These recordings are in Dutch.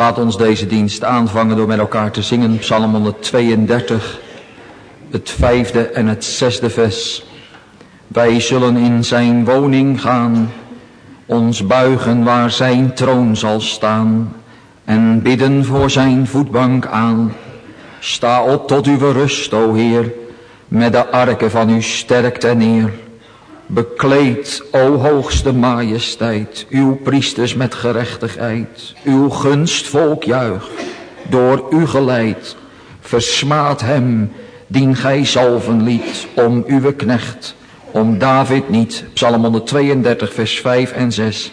Laat ons deze dienst aanvangen door met elkaar te zingen Psalm 132, het vijfde en het zesde vers. Wij zullen in zijn woning gaan, ons buigen waar zijn troon zal staan en bidden voor zijn voetbank aan. Sta op tot uw rust, o Heer, met de arken van uw sterkte neer. Bekleed, o hoogste majesteit, uw priesters met gerechtigheid. Uw gunstvolk juich, door u geleid. Versmaad hem, dien gij zalven liet, om uw knecht, om David niet. Psalm 132, vers 5 en 6.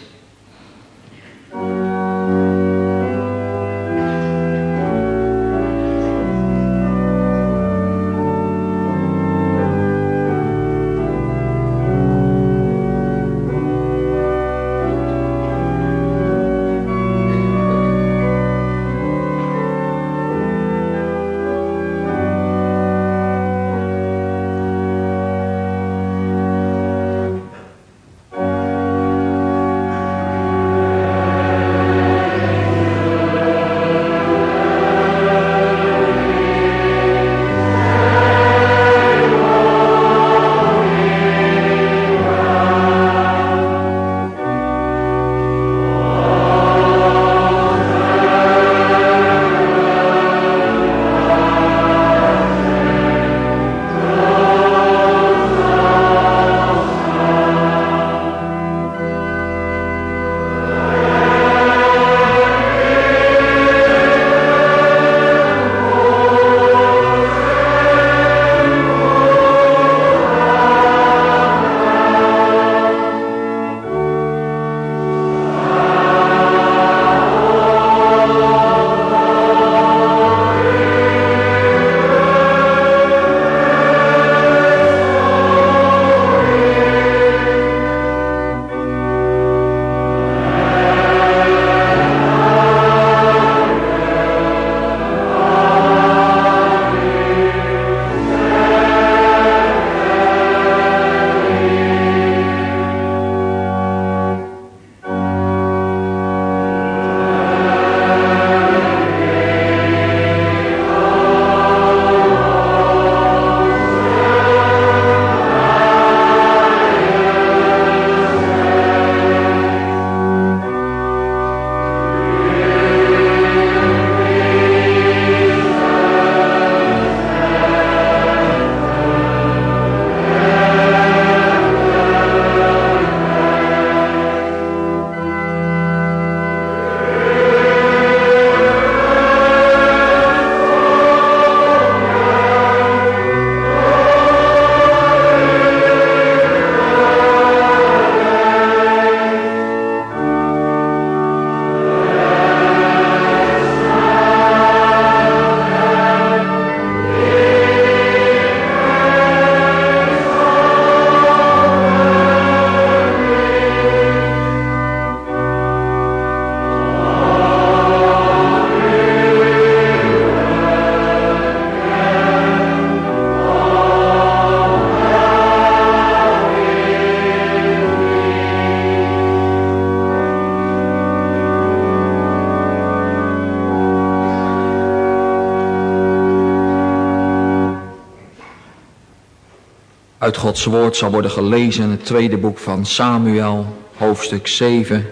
Uit Gods woord zal worden gelezen in het tweede boek van Samuel, hoofdstuk 7,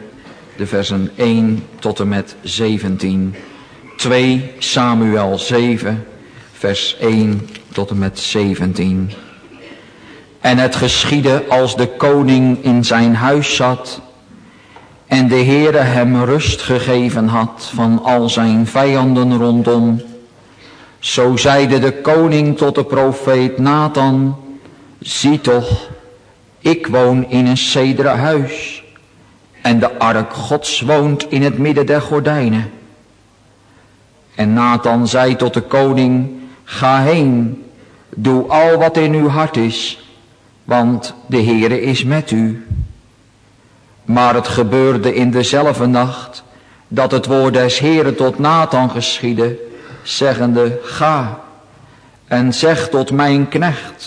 de versen 1 tot en met 17. 2 Samuel 7, vers 1 tot en met 17. En het geschiedde als de koning in zijn huis zat en de Heere hem rust gegeven had van al zijn vijanden rondom. Zo zeide de koning tot de profeet Nathan, Zie toch, ik woon in een cederen huis en de ark gods woont in het midden der gordijnen. En Nathan zei tot de koning, ga heen, doe al wat in uw hart is, want de Heere is met u. Maar het gebeurde in dezelfde nacht dat het woord des Heeren tot Nathan geschiedde, zeggende, ga en zeg tot mijn knecht,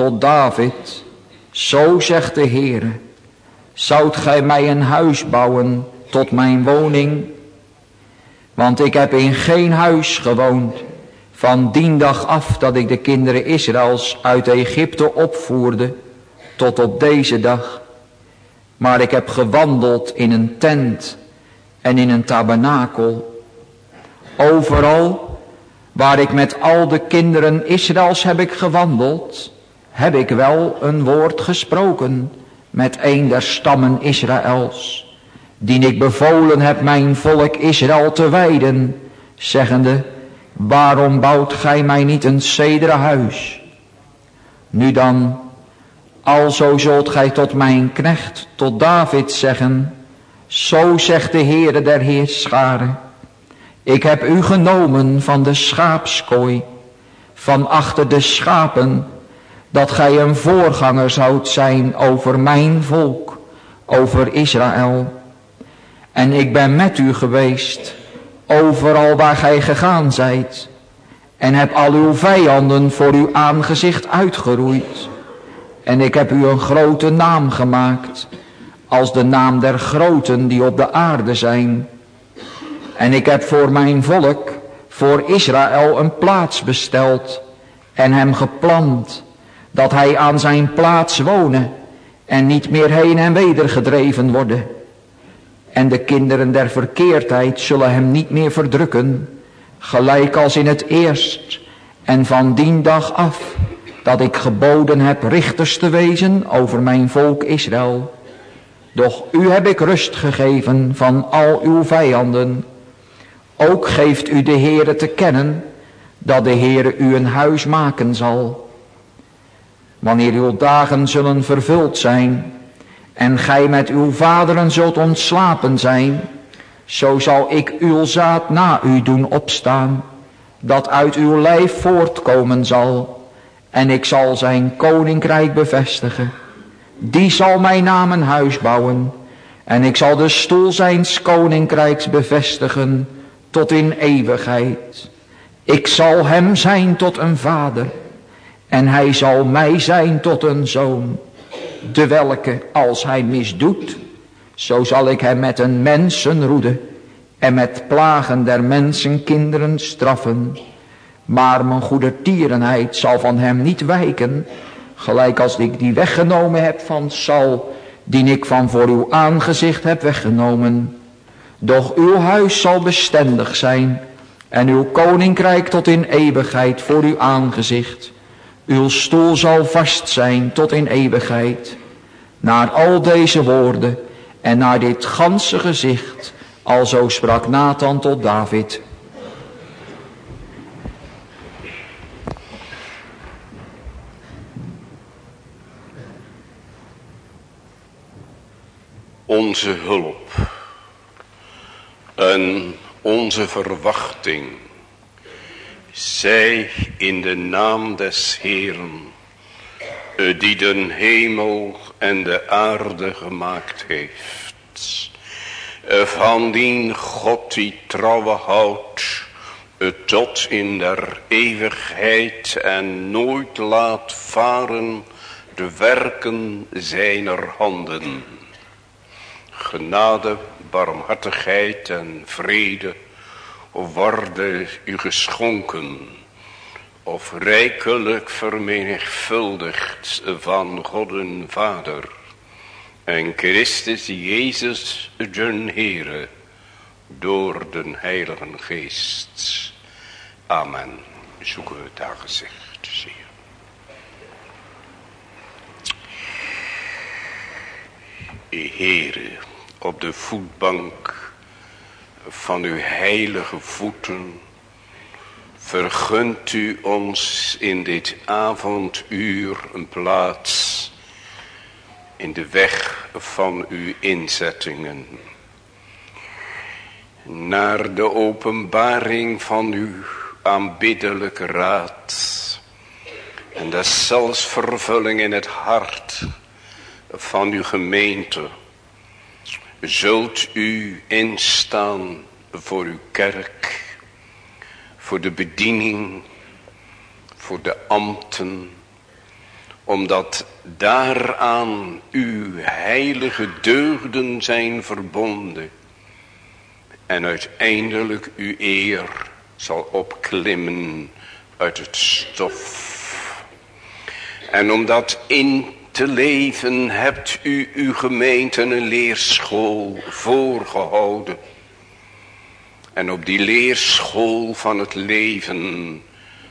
tot David, zo zegt de Heere, zoudt gij mij een huis bouwen tot mijn woning? Want ik heb in geen huis gewoond van dien dag af dat ik de kinderen Israëls uit Egypte opvoerde tot op deze dag. Maar ik heb gewandeld in een tent en in een tabernakel. Overal waar ik met al de kinderen Israëls heb ik gewandeld, heb ik wel een woord gesproken met een der stammen Israëls, die ik bevolen heb mijn volk Israël te wijden, zeggende, waarom bouwt gij mij niet een cedere huis? Nu dan, alzo zult gij tot mijn knecht, tot David zeggen, zo zegt de Heere der Heerscharen, ik heb u genomen van de schaapskooi, van achter de schapen, dat gij een voorganger zoudt zijn over mijn volk, over Israël. En ik ben met u geweest, overal waar gij gegaan zijt, en heb al uw vijanden voor uw aangezicht uitgeroeid. En ik heb u een grote naam gemaakt, als de naam der groten die op de aarde zijn. En ik heb voor mijn volk, voor Israël, een plaats besteld en hem geplant, dat hij aan zijn plaats wonen en niet meer heen en weder gedreven worden. En de kinderen der verkeerdheid zullen hem niet meer verdrukken, gelijk als in het eerst. En van dien dag af, dat ik geboden heb richters te wezen over mijn volk Israël. Doch u heb ik rust gegeven van al uw vijanden. Ook geeft u de Heere te kennen, dat de Heere u een huis maken zal. Wanneer uw dagen zullen vervuld zijn, en gij met uw vaderen zult ontslapen zijn, zo zal ik uw zaad na u doen opstaan, dat uit uw lijf voortkomen zal, en ik zal zijn koninkrijk bevestigen. Die zal mijn naam een huis bouwen, en ik zal de stoel zijns koninkrijks bevestigen tot in eeuwigheid. Ik zal hem zijn tot een vader, en hij zal mij zijn tot een zoon de welke als hij misdoet, zo zal ik hem met een mensenroede en met plagen der mensen kinderen straffen. Maar mijn goede tierenheid zal van hem niet wijken, gelijk als ik die weggenomen heb van Sal, die ik van voor uw aangezicht heb weggenomen. Doch uw huis zal bestendig zijn en uw koninkrijk tot in eeuwigheid voor uw aangezicht. Uw stoel zal vast zijn tot in eeuwigheid. Naar al deze woorden en naar dit ganse gezicht, alzo sprak Nathan tot David. Onze hulp en onze verwachting zij in de naam des Heeren, die den hemel en de aarde gemaakt heeft. Van die God die trouwe houdt, tot in der eeuwigheid en nooit laat varen de werken zijner handen. Genade, barmhartigheid en vrede worden u geschonken of rijkelijk vermenigvuldigd van God en Vader en Christus Jezus den Heere door den Heilige Geest. Amen. Zoeken we het aangezicht. Zie je. Heere, op de voetbank van uw heilige voeten, vergunt u ons in dit avonduur een plaats in de weg van uw inzettingen. Naar de openbaring van uw aanbiddelijke raad. En deszelfs vervulling in het hart van uw gemeente zult u instaan voor uw kerk, voor de bediening, voor de ambten, omdat daaraan uw heilige deugden zijn verbonden en uiteindelijk uw eer zal opklimmen uit het stof. En om dat in te leven hebt u uw gemeente een leerschool voorgehouden. En op die leerschool van het leven,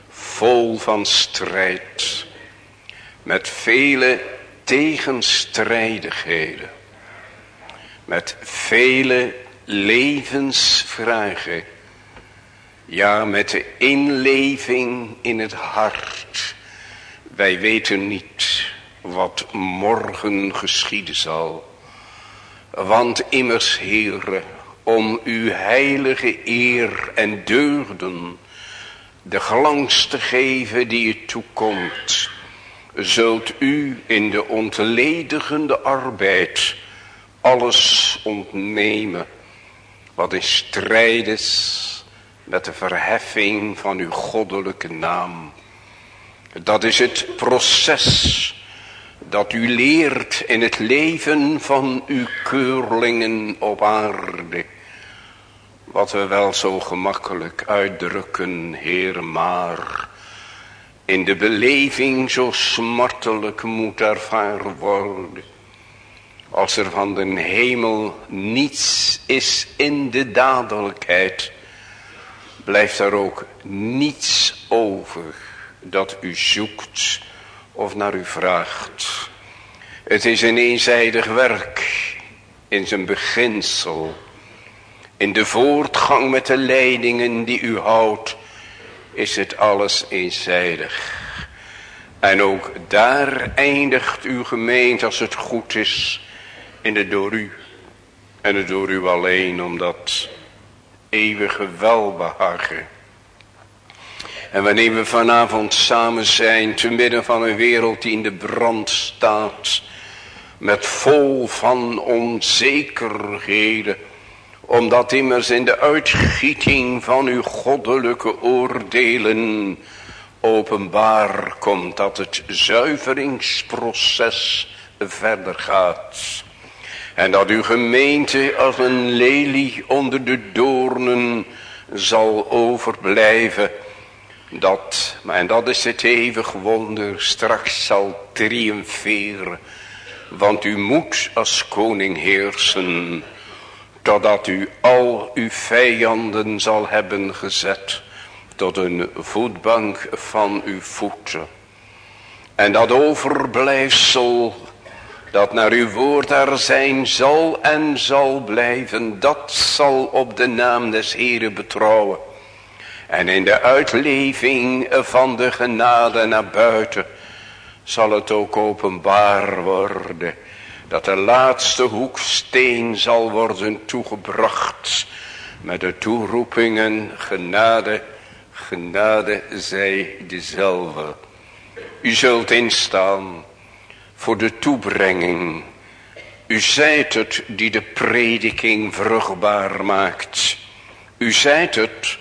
vol van strijd, met vele tegenstrijdigheden, met vele levensvragen, ja met de inleving in het hart. Wij weten niet wat morgen geschieden zal. Want immers, Heere, om uw heilige eer en deugden de glans te geven die u toekomt, zult u in de ontledigende arbeid alles ontnemen wat in strijd is met de verheffing van uw goddelijke naam. Dat is het proces dat u leert in het leven van uw keurlingen op aarde. Wat we wel zo gemakkelijk uitdrukken, Heer, maar in de beleving zo smartelijk moet ervaren worden. Als er van de hemel niets is in de dadelijkheid, blijft er ook niets over dat u zoekt of naar u vraagt. Het is een eenzijdig werk in zijn beginsel. In de voortgang met de leidingen die u houdt is het alles eenzijdig. En ook daar eindigt uw gemeente als het goed is in het door u. En het door u alleen omdat eeuwige welbehagen en wanneer we vanavond samen zijn, te midden van een wereld die in de brand staat, met vol van onzekerheden, omdat immers in de uitgieting van uw goddelijke oordelen openbaar komt dat het zuiveringsproces verder gaat. En dat uw gemeente als een lelie onder de doornen zal overblijven dat, en dat is het eeuwig wonder, straks zal triomferen. Want u moet als koning heersen, totdat u al uw vijanden zal hebben gezet tot een voetbank van uw voeten. En dat overblijfsel dat naar uw woord er zijn zal en zal blijven, dat zal op de naam des Heren betrouwen. En in de uitleving van de genade naar buiten zal het ook openbaar worden. Dat de laatste hoeksteen zal worden toegebracht met de toeroepingen genade, genade zij dezelfde. U zult instaan voor de toebrenging. U zijt het die de prediking vruchtbaar maakt. U zijt het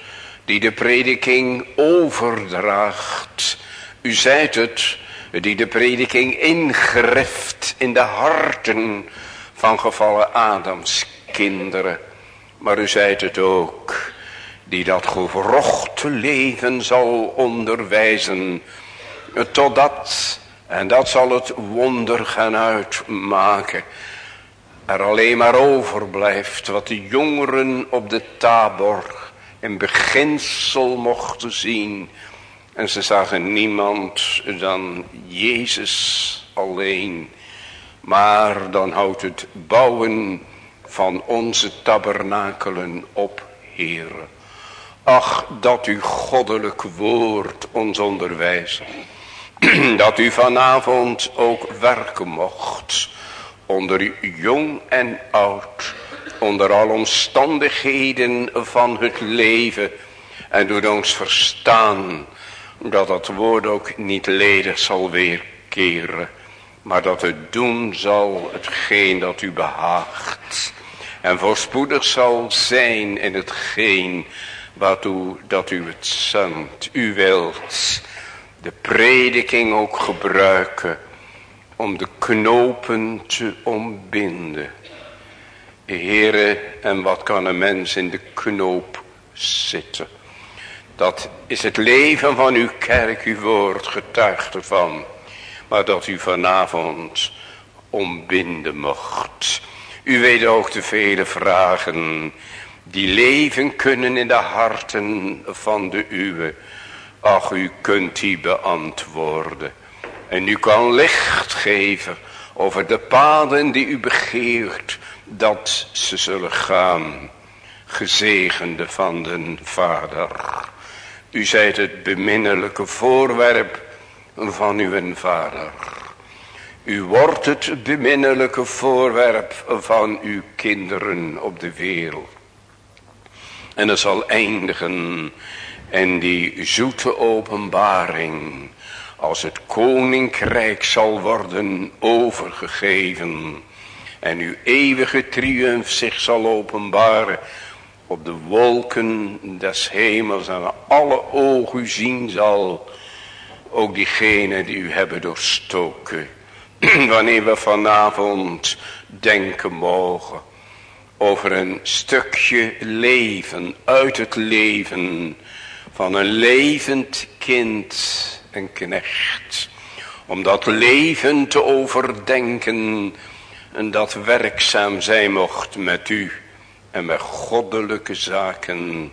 die de prediking overdraagt. U zijt het, die de prediking ingrift in de harten van gevallen Adams kinderen. Maar u zijt het ook, die dat gewrochte leven zal onderwijzen. Totdat, en dat zal het wonder gaan uitmaken, er alleen maar overblijft wat de jongeren op de tabor in beginsel mochten zien. En ze zagen niemand dan Jezus alleen. Maar dan houdt het bouwen van onze tabernakelen op, Heere. Ach, dat u goddelijk woord ons onderwijst. Dat u vanavond ook werken mocht. Onder jong en oud onder alle omstandigheden van het leven. En doet ons verstaan dat dat woord ook niet ledig zal weerkeren. Maar dat het doen zal hetgeen dat u behaagt. En voorspoedig zal zijn in hetgeen waartoe dat u het zendt. U wilt de prediking ook gebruiken om de knopen te ontbinden Heren, en wat kan een mens in de knoop zitten? Dat is het leven van uw kerk, uw woord getuigt ervan. Maar dat u vanavond ombinden mocht. U weet ook de vele vragen die leven kunnen in de harten van de uwe. Ach, u kunt die beantwoorden. En u kan licht geven over de paden die u begeert, dat ze zullen gaan. Gezegende van de Vader. U zijt het beminnelijke voorwerp van uw Vader. U wordt het beminnelijke voorwerp van uw kinderen op de wereld. En het zal eindigen in die zoete openbaring. Als het koninkrijk zal worden overgegeven. En uw eeuwige triumf zich zal openbaren. Op de wolken des hemels en alle ogen u zien zal. Ook diegenen die u hebben doorstoken. Wanneer we vanavond denken mogen over een stukje leven, uit het leven van een levend kind en knecht. Om dat leven te overdenken en dat werkzaam zijn mocht met u en met goddelijke zaken.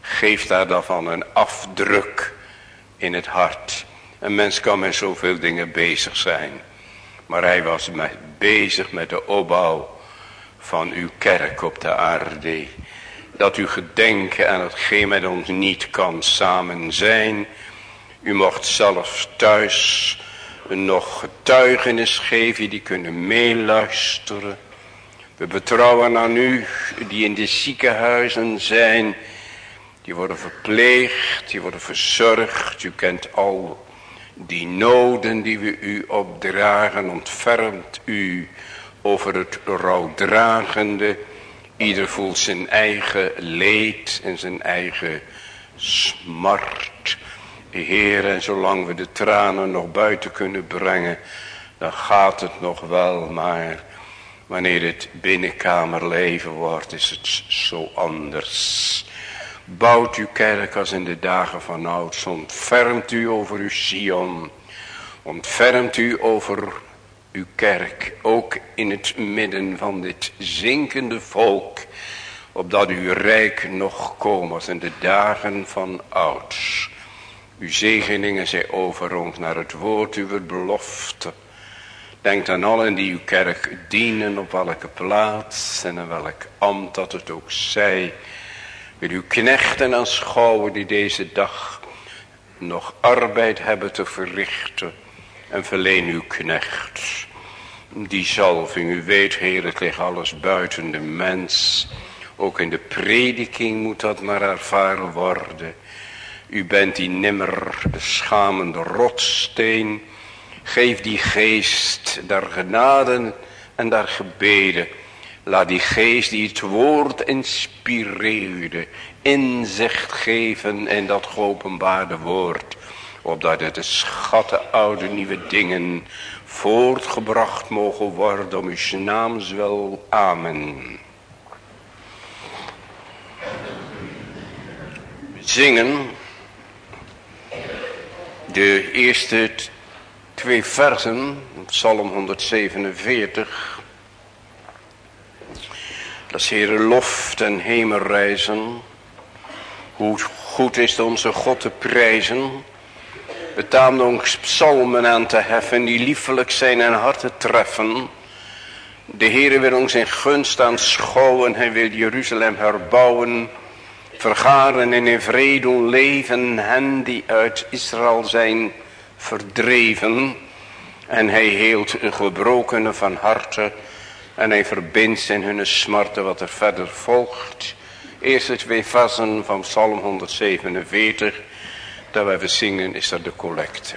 Geef daar dan van een afdruk in het hart. Een mens kan met zoveel dingen bezig zijn. Maar hij was met, bezig met de opbouw van uw kerk op de aarde. Dat u gedenken aan hetgeen met ons niet kan samen zijn. U mocht zelfs thuis nog getuigenis geven die kunnen meeluisteren. We betrouwen aan u die in de ziekenhuizen zijn. Die worden verpleegd, die worden verzorgd. U kent al die noden die we u opdragen. Ontfermt u over het rouwdragende. Ieder voelt zijn eigen leed en zijn eigen smart. Heer, en zolang we de tranen nog buiten kunnen brengen, dan gaat het nog wel, maar wanneer het binnenkamerleven wordt, is het zo anders. Bouwt uw kerk als in de dagen van ouds, ontfermt u over uw Sion, ontfermt u over uw kerk, ook in het midden van dit zinkende volk, opdat uw rijk nog komen als in de dagen van ouds. Uw zegeningen zij over ons naar het woord uw belofte. Denkt aan allen die uw kerk dienen op welke plaats en in welk ambt dat het ook zij. Wil uw knechten aanschouwen die deze dag nog arbeid hebben te verrichten en verleen uw knecht. Die zalving, u weet heer, het ligt alles buiten de mens. Ook in de prediking moet dat maar ervaren worden. U bent die nimmer schamende rotsteen. Geef die geest daar genaden en daar gebeden. Laat die geest die het woord inspireerde, inzicht geven in dat geopenbaarde woord opdat het de schatten oude nieuwe dingen voortgebracht mogen worden om uw naams wel. Amen. Zingen de eerste twee versen, Psalm 147. Dat is Heere loft en hemelreizen. Hoe goed is het onze God te prijzen Betaamt ons psalmen aan te heffen die liefelijk zijn en harten treffen. De Heere wil ons in gunst aanschouwen. Hij wil Jeruzalem herbouwen. Vergaren en in vrede leven hen die uit Israël zijn verdreven. En hij heelt de gebrokenen van harte. En hij verbindt in hun smarten wat er verder volgt. Eerste twee versen van Psalm 147 dat wij zingen is dat de collecte.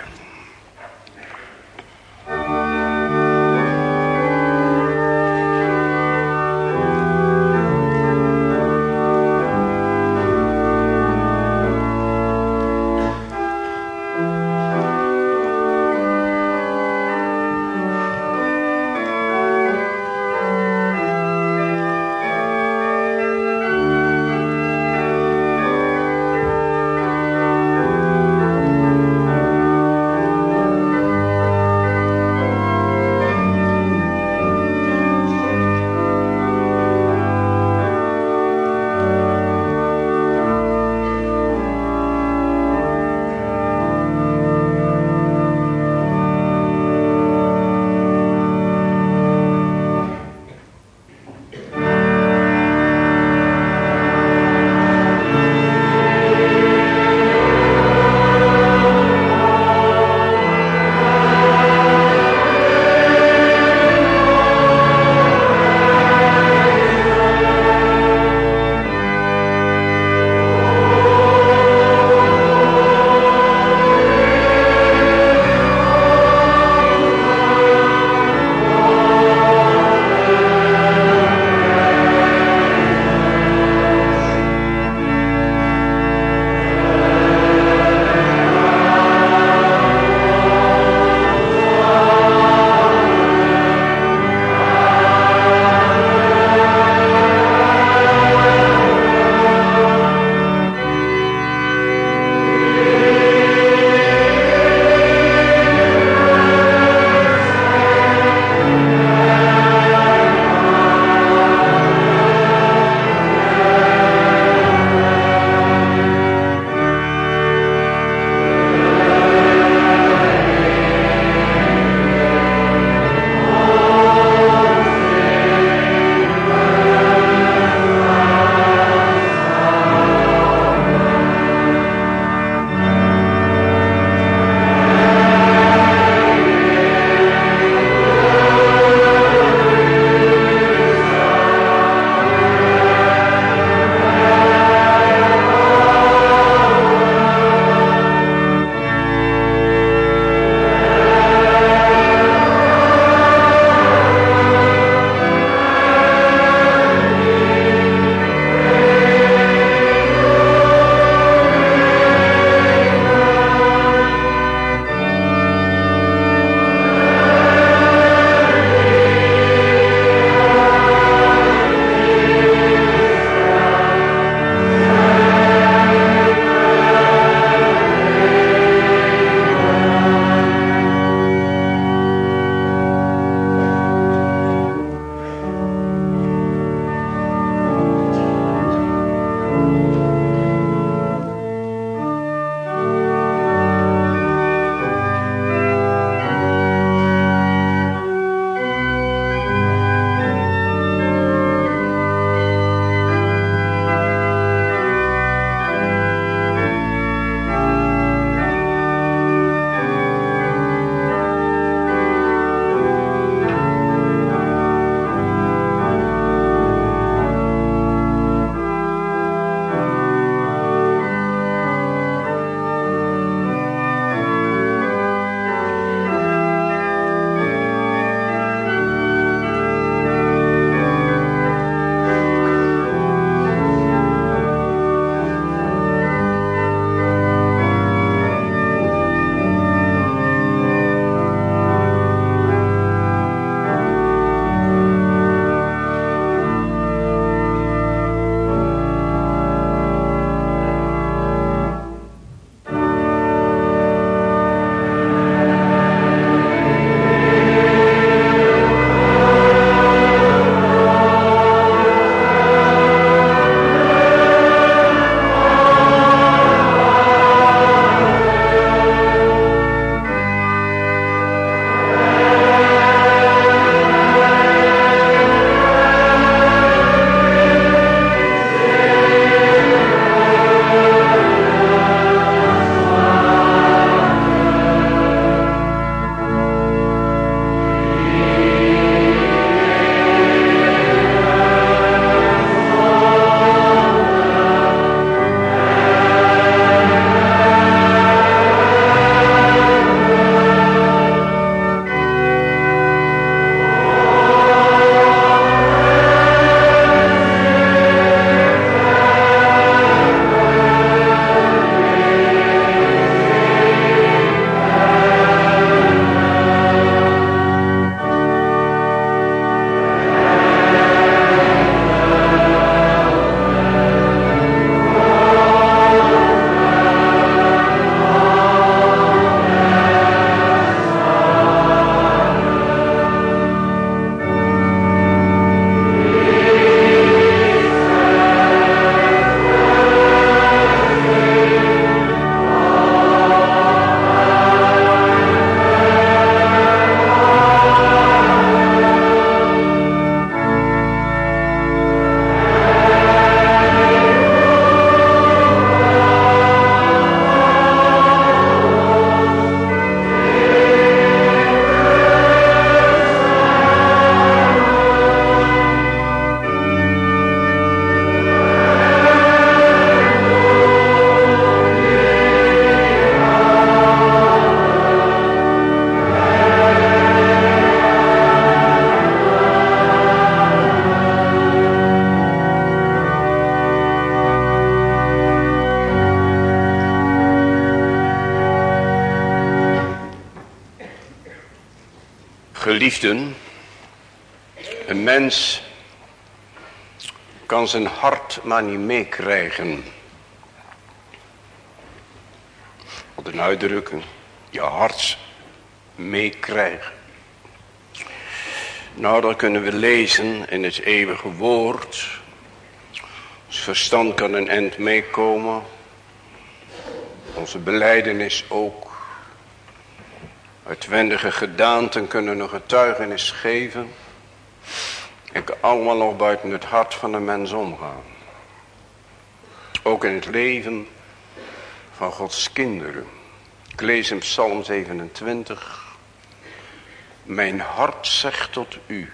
Kan zijn hart maar niet meekrijgen. Wat een uitdrukking, je hart meekrijgen. Nou, dat kunnen we lezen in het eeuwige woord. Ons verstand kan een eind meekomen. Onze beleidenis ook. Uitwendige gedaanten kunnen een getuigenis geven. Kan allemaal nog buiten het hart van de mens omgaan. Ook in het leven van Gods kinderen. Ik lees in Psalm 27. Mijn hart zegt tot u.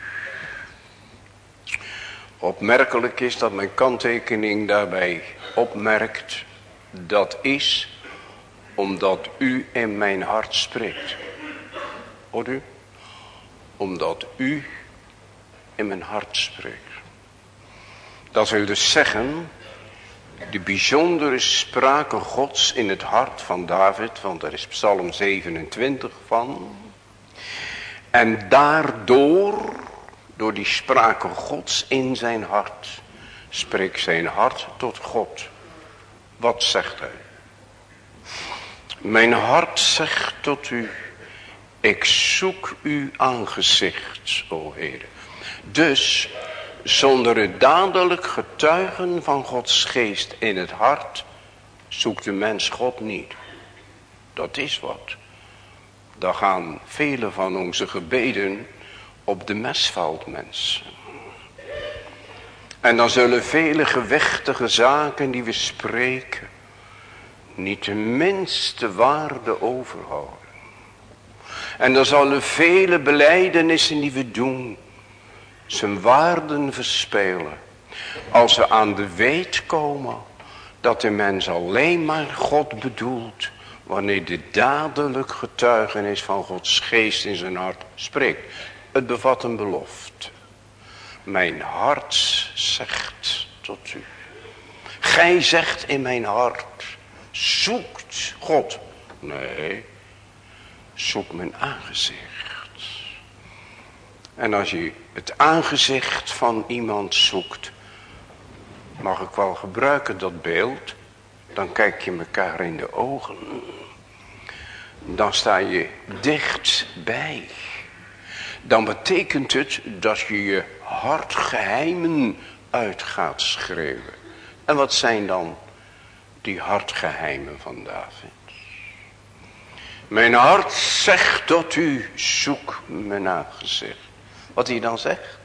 Opmerkelijk is dat mijn kanttekening daarbij opmerkt. Dat is omdat u in mijn hart spreekt. Hoort u? Omdat u in mijn hart spreekt. Dat wil dus zeggen, de bijzondere sprake gods in het hart van David, want daar is psalm 27 van. En daardoor, door die sprake gods in zijn hart, spreekt zijn hart tot God. Wat zegt hij? Mijn hart zegt tot u, ik zoek uw aangezicht, o Heer. Dus, zonder het dadelijk getuigen van Gods geest in het hart, zoekt de mens God niet. Dat is wat. Dan gaan vele van onze gebeden op de mesveld mensen. En dan zullen vele gewichtige zaken die we spreken niet de minste waarde overhouden. En dan zullen vele beleidenissen die we doen zijn waarden verspelen. Als we aan de weet komen dat de mens alleen maar God bedoelt wanneer de dadelijk getuigenis van Gods geest in zijn hart spreekt. Het bevat een belofte. Mijn hart zegt tot u. Gij zegt in mijn hart, zoekt God. Nee, zoek mijn aangezicht. En als je het aangezicht van iemand zoekt, mag ik wel gebruiken dat beeld, dan kijk je elkaar in de ogen. Dan sta je dichtbij. Dan betekent het dat je je hartgeheimen uit gaat schreeuwen. En wat zijn dan die hartgeheimen van David? Mijn hart zegt tot u, zoek mijn aangezicht. Wat hij dan zegt?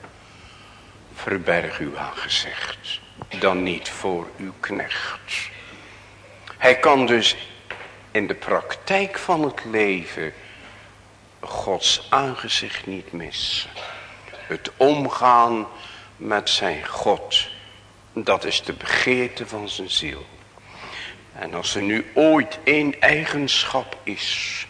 Verberg uw aangezicht, dan niet voor uw knecht. Hij kan dus in de praktijk van het leven Gods aangezicht niet missen. Het omgaan met zijn God, dat is de begeerte van zijn ziel. En als er nu ooit één eigenschap is,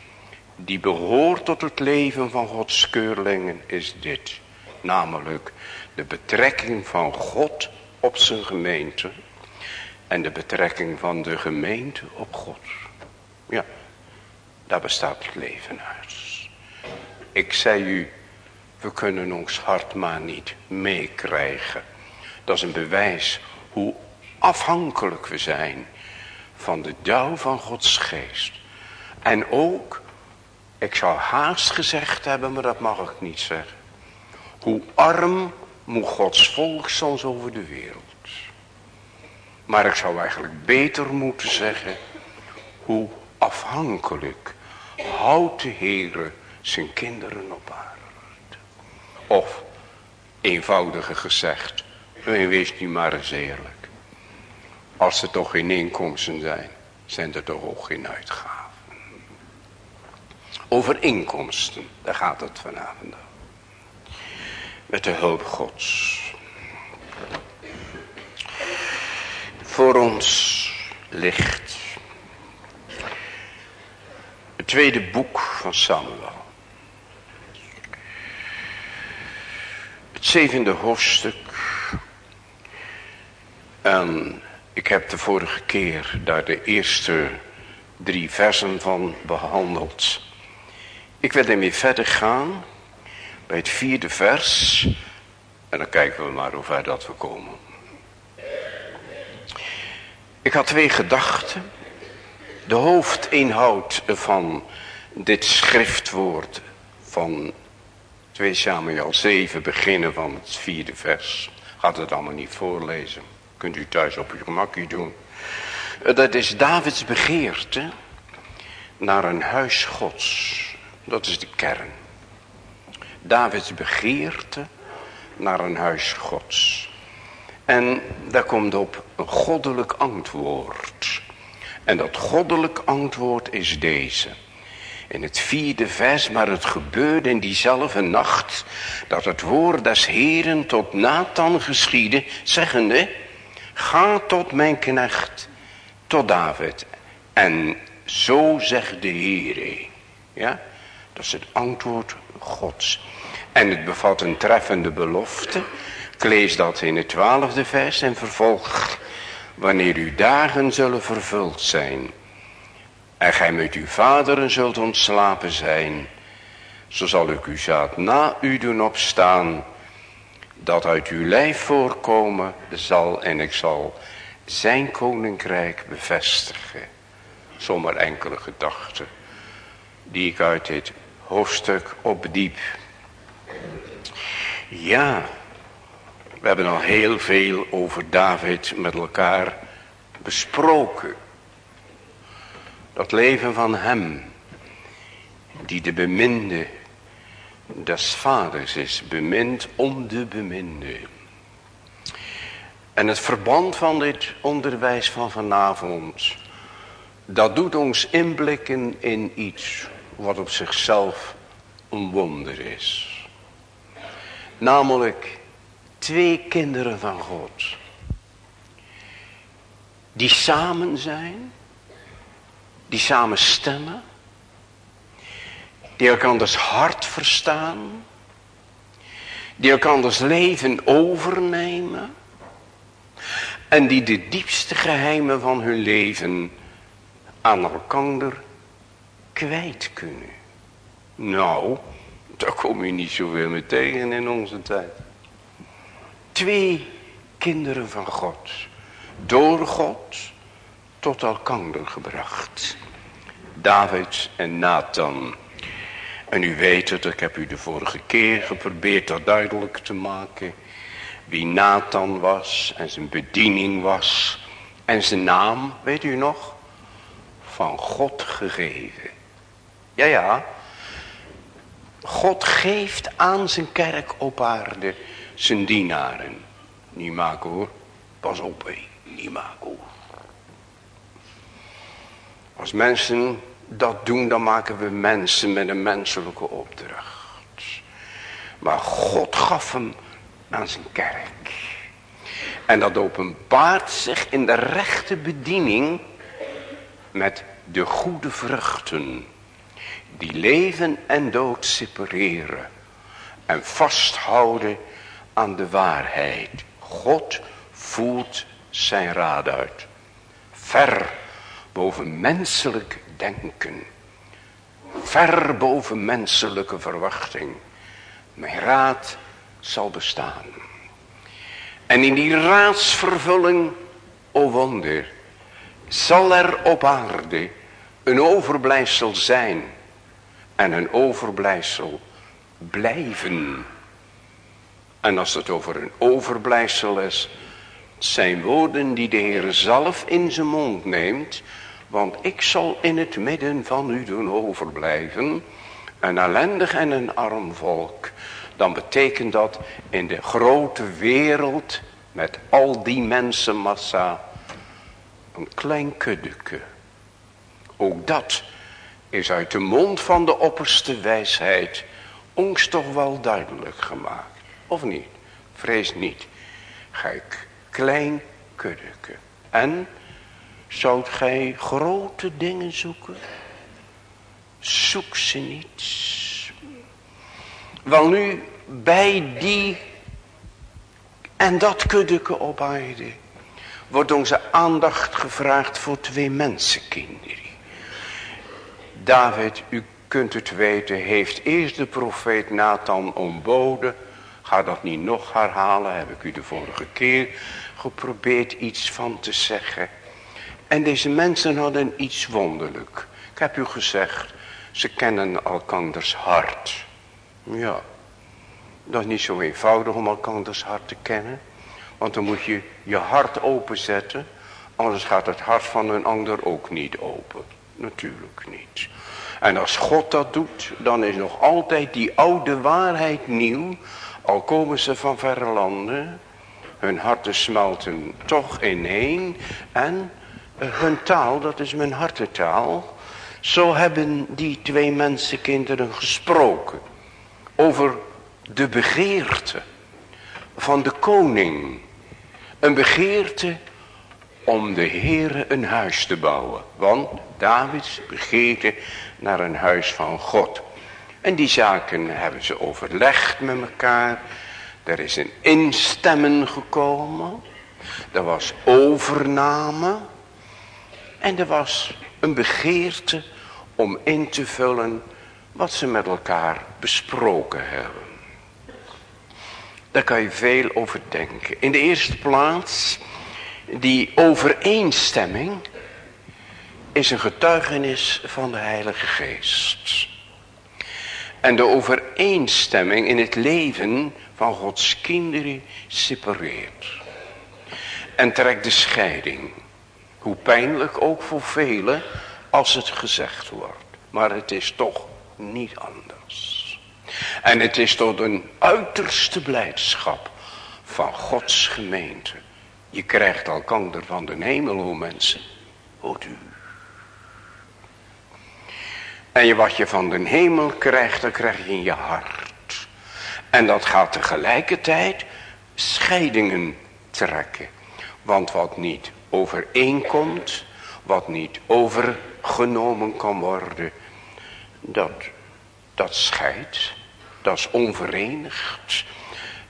die behoort tot het leven van Gods keurlingen, is dit. Namelijk de betrekking van God op zijn gemeente en de betrekking van de gemeente op God. Ja, daar bestaat het leven uit. Ik zei u, we kunnen ons hart maar niet meekrijgen. Dat is een bewijs hoe afhankelijk we zijn van de dauw van Gods geest. En ook, ik zou haast gezegd hebben, maar dat mag ik niet zeggen. Hoe arm moet Gods volk soms over de wereld. Maar ik zou eigenlijk beter moeten zeggen, hoe afhankelijk houdt de Heere zijn kinderen op aarde. Of, eenvoudiger gezegd, wees nu maar eens eerlijk. Als er toch geen inkomsten zijn, zijn er toch ook geen uitgaven. Over inkomsten, daar gaat het vanavond Met de hulp gods. Voor ons ligt het tweede boek van Samuel. Het zevende hoofdstuk. En ik heb de vorige keer daar de eerste drie versen van behandeld. Ik wil ermee verder gaan. bij het vierde vers. En dan kijken we maar hoe ver dat we komen. Ik had twee gedachten. De hoofdinhoud van dit schriftwoord van 2 Samuel 7 beginnen van het vierde vers. Gaat het allemaal niet voorlezen. Kunt u thuis op uw gemakje doen. Dat is Davids begeerte naar een huis gods. Dat is de kern. Davids begeerte naar een huis gods. En daar komt op een goddelijk antwoord. En dat goddelijk antwoord is deze. In het vierde vers, maar het gebeurde in diezelfde nacht, dat het woord des Heren tot Nathan geschiedde, zeggende, ga tot mijn knecht, tot David. En zo zegt de Heere. Ja, dat is het antwoord Gods. En het bevat een treffende belofte. Ik lees dat in het twaalfde vers en vervolg. Wanneer uw dagen zullen vervuld zijn. En gij met uw vaderen zult ontslapen zijn. Zo zal ik uw zaad na u doen opstaan. Dat uit uw lijf voorkomen zal en ik zal zijn koninkrijk bevestigen. Zomaar enkele gedachten die ik uit dit hoofdstuk opdiep. Ja, we hebben al heel veel over David met elkaar besproken. Dat leven van hem, die de beminde des vaders is, bemind om de beminde. En het verband van dit onderwijs van vanavond, dat doet ons inblikken in iets wat op zichzelf een wonder is. Namelijk twee kinderen van God. Die samen zijn. Die samen stemmen. Die elkanders hart verstaan. Die elkanders leven overnemen. En die de diepste geheimen van hun leven aan elkander kwijt kunnen. Nou, daar kom je niet zoveel mee tegen in onze tijd. Twee kinderen van God. Door God tot elkander gebracht. David en Nathan. En u weet het, ik heb u de vorige keer geprobeerd dat duidelijk te maken. Wie Nathan was en zijn bediening was. En zijn naam, weet u nog? Van God gegeven. Ja, ja. God geeft aan zijn kerk op aarde zijn dienaren. Niet. Pas op hé. Niet. Als mensen dat doen, dan maken we mensen met een menselijke opdracht. Maar God gaf hem aan zijn kerk. En dat openbaart zich in de rechte bediening met de goede vruchten die leven en dood separeren en vasthouden aan de waarheid. God voert zijn raad uit. Ver boven menselijk denken. Ver boven menselijke verwachting. Mijn raad zal bestaan. En in die raadsvervulling, o wonder, zal er op aarde een overblijfsel zijn en een overblijfsel blijven. En als het over een overblijfsel is, zijn woorden die de Heer zelf in zijn mond neemt, want ik zal in het midden van u doen overblijven, een ellendig en een arm volk. Dan betekent dat in de grote wereld, met al die mensenmassa, een klein kuddeke. Ook dat is uit de mond van de opperste wijsheid ons toch wel duidelijk gemaakt. Of niet? Vrees niet. Gij klein kuddeke. En zoudt gij grote dingen zoeken? Zoek ze niet. Wel nu bij die en dat kuddeke op aarde wordt onze aandacht gevraagd voor twee mensenkinderen. David, uw kunt het weten, heeft eerst de profeet Nathan ontboden. Ga dat niet nog herhalen, heb ik u de vorige keer geprobeerd iets van te zeggen. En deze mensen hadden iets wonderlijk. Ik heb u gezegd, ze kennen elkanders hart. Ja, dat is niet zo eenvoudig om elkanders hart te kennen. Want dan moet je je hart openzetten. Anders gaat het hart van een ander ook niet open. Natuurlijk niet. En als God dat doet, dan is nog altijd die oude waarheid nieuw. Al komen ze van verre landen. Hun harten smelten toch ineen. En hun taal, dat is mijn hartentaal. Zo hebben die twee mensenkinderen gesproken. Over de begeerte van de koning. Een begeerte om de Heere een huis te bouwen. Want Davids begeerte naar een huis van God. En die zaken hebben ze overlegd met elkaar. Er is een instemmen gekomen. Er was overname. En er was een begeerte om in te vullen wat ze met elkaar besproken hebben. Daar kan je veel over denken. In de eerste plaats, die overeenstemming is een getuigenis van de Heilige Geest. En de overeenstemming in het leven van Gods kinderen separeert. En trekt de scheiding. Hoe pijnlijk ook voor velen als het gezegd wordt. Maar het is toch niet anders. En het is tot een uiterste blijdschap van Gods gemeente. Je krijgt elkander van de hemel, o mensen. Hoort u. En wat je van de hemel krijgt, dat krijg je in je hart. En dat gaat tegelijkertijd scheidingen trekken. Want wat niet overeenkomt, wat niet overgenomen kan worden, dat, dat scheidt. Dat is onverenigd.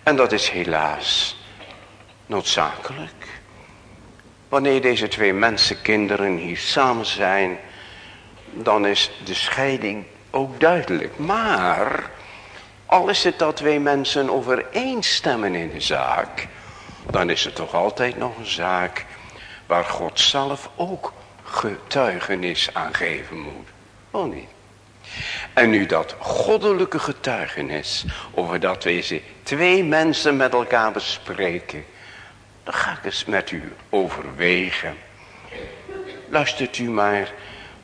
En dat is helaas noodzakelijk. Wanneer deze twee mensenkinderen hier samen zijn, dan is de scheiding ook duidelijk. Maar, al is het dat twee mensen overeenstemmen in de zaak, dan is het toch altijd nog een zaak waar God zelf ook getuigenis aan geven moet. Oh niet? En nu dat goddelijke getuigenis over dat deze twee mensen met elkaar bespreken. Dan ga ik eens met u overwegen. Luistert u maar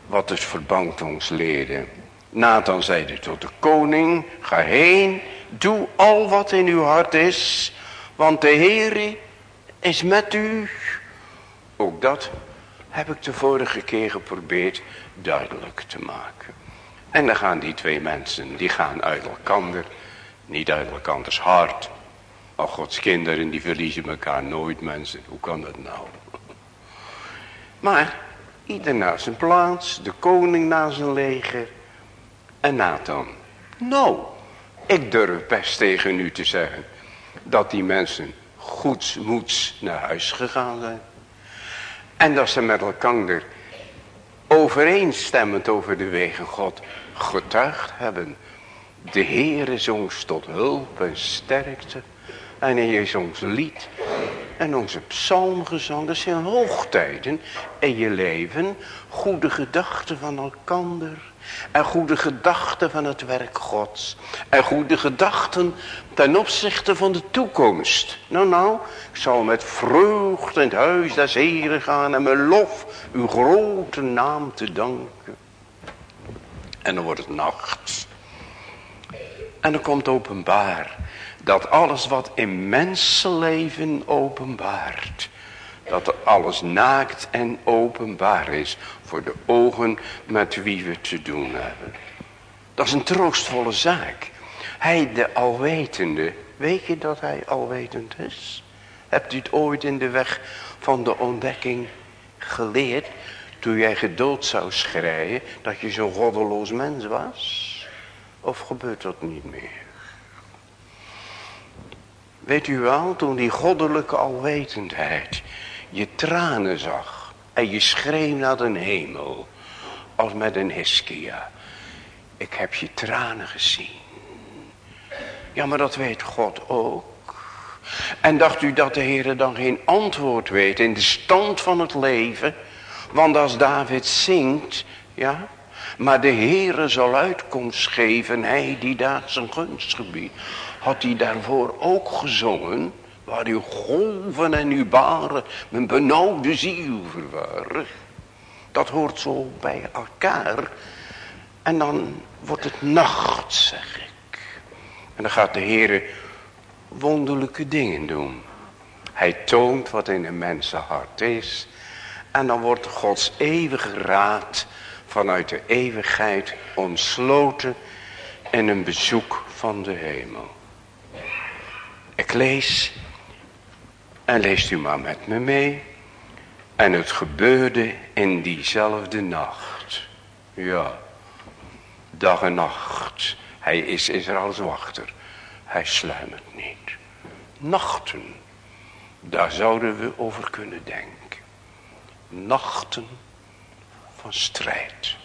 wat het verband ons leerde. Nathan zeide tot de koning, ga heen, doe al wat in uw hart is, want de Heer is met u. Ook dat heb ik de vorige keer geprobeerd duidelijk te maken. En dan gaan die twee mensen, die gaan uit elkander. Niet uit elkanders hart. Maar Gods kinderen, die verliezen elkaar nooit mensen. Hoe kan dat nou? Maar, ieder naar zijn plaats. De koning naar zijn leger. En Nathan. Nou, ik durf best tegen u te zeggen. Dat die mensen goedsmoeds naar huis gegaan zijn. En dat ze met elkaar overeenstemmend over de wegen God getuigd hebben. De Heer is ons tot hulp en sterkte. En hij is ons lied. En onze psalmgezang. Dat zijn hoogtijden in je leven. Goede gedachten van elkander. En goede gedachten van het werk gods. En goede gedachten ten opzichte van de toekomst. Nou nou, ik zal met vreugde in het huis des Heren gaan. En mijn lof uw grote naam te danken. En dan wordt het nacht. En dan komt openbaar. Dat alles wat in mensenleven openbaart. Dat alles naakt en openbaar is. Voor de ogen met wie we te doen hebben. Dat is een troostvolle zaak. Hij de alwetende. Weet je dat hij alwetend is? Hebt u het ooit in de weg van de ontdekking geleerd? Toen jij gedood zou schreien dat je zo'n goddeloos mens was? Of gebeurt dat niet meer? Weet u wel, toen die goddelijke alwetendheid je tranen zag en je schreef naar de hemel als met een Hiskia. ik heb je tranen gezien. Ja, maar dat weet God ook. En dacht u dat de Heer dan geen antwoord weet in de stand van het leven? Want als David zingt, ja, maar de Heere zal uitkomst geven, hij die daar zijn gunstgebied. Had hij daarvoor ook gezongen, waar uw golven en uw baren mijn benauwde ziel verwaren. Dat hoort zo bij elkaar. En dan wordt het nacht, zeg ik. En dan gaat de Heere wonderlijke dingen doen. Hij toont wat in een mensenhart is. En dan wordt Gods eeuwige raad vanuit de eeuwigheid ontsloten in een bezoek van de hemel. Ik lees en leest u maar met me mee. En het gebeurde in diezelfde nacht. Ja, dag en nacht. Hij is Israëls wachter. Hij sluimert niet. Nachten, daar zouden we over kunnen denken. Nachten van strijd.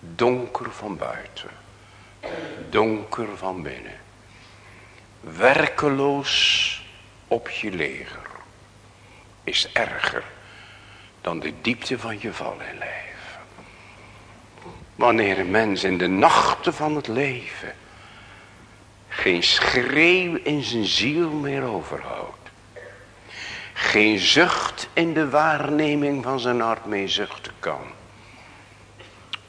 Donker van buiten. Donker van binnen. Werkeloos op je leger. Is erger dan de diepte van je val in leven. Wanneer een mens in de nachten van het leven geen schreeuw in zijn ziel meer overhoudt. Geen zucht in de waarneming van zijn hart mee zuchten kan.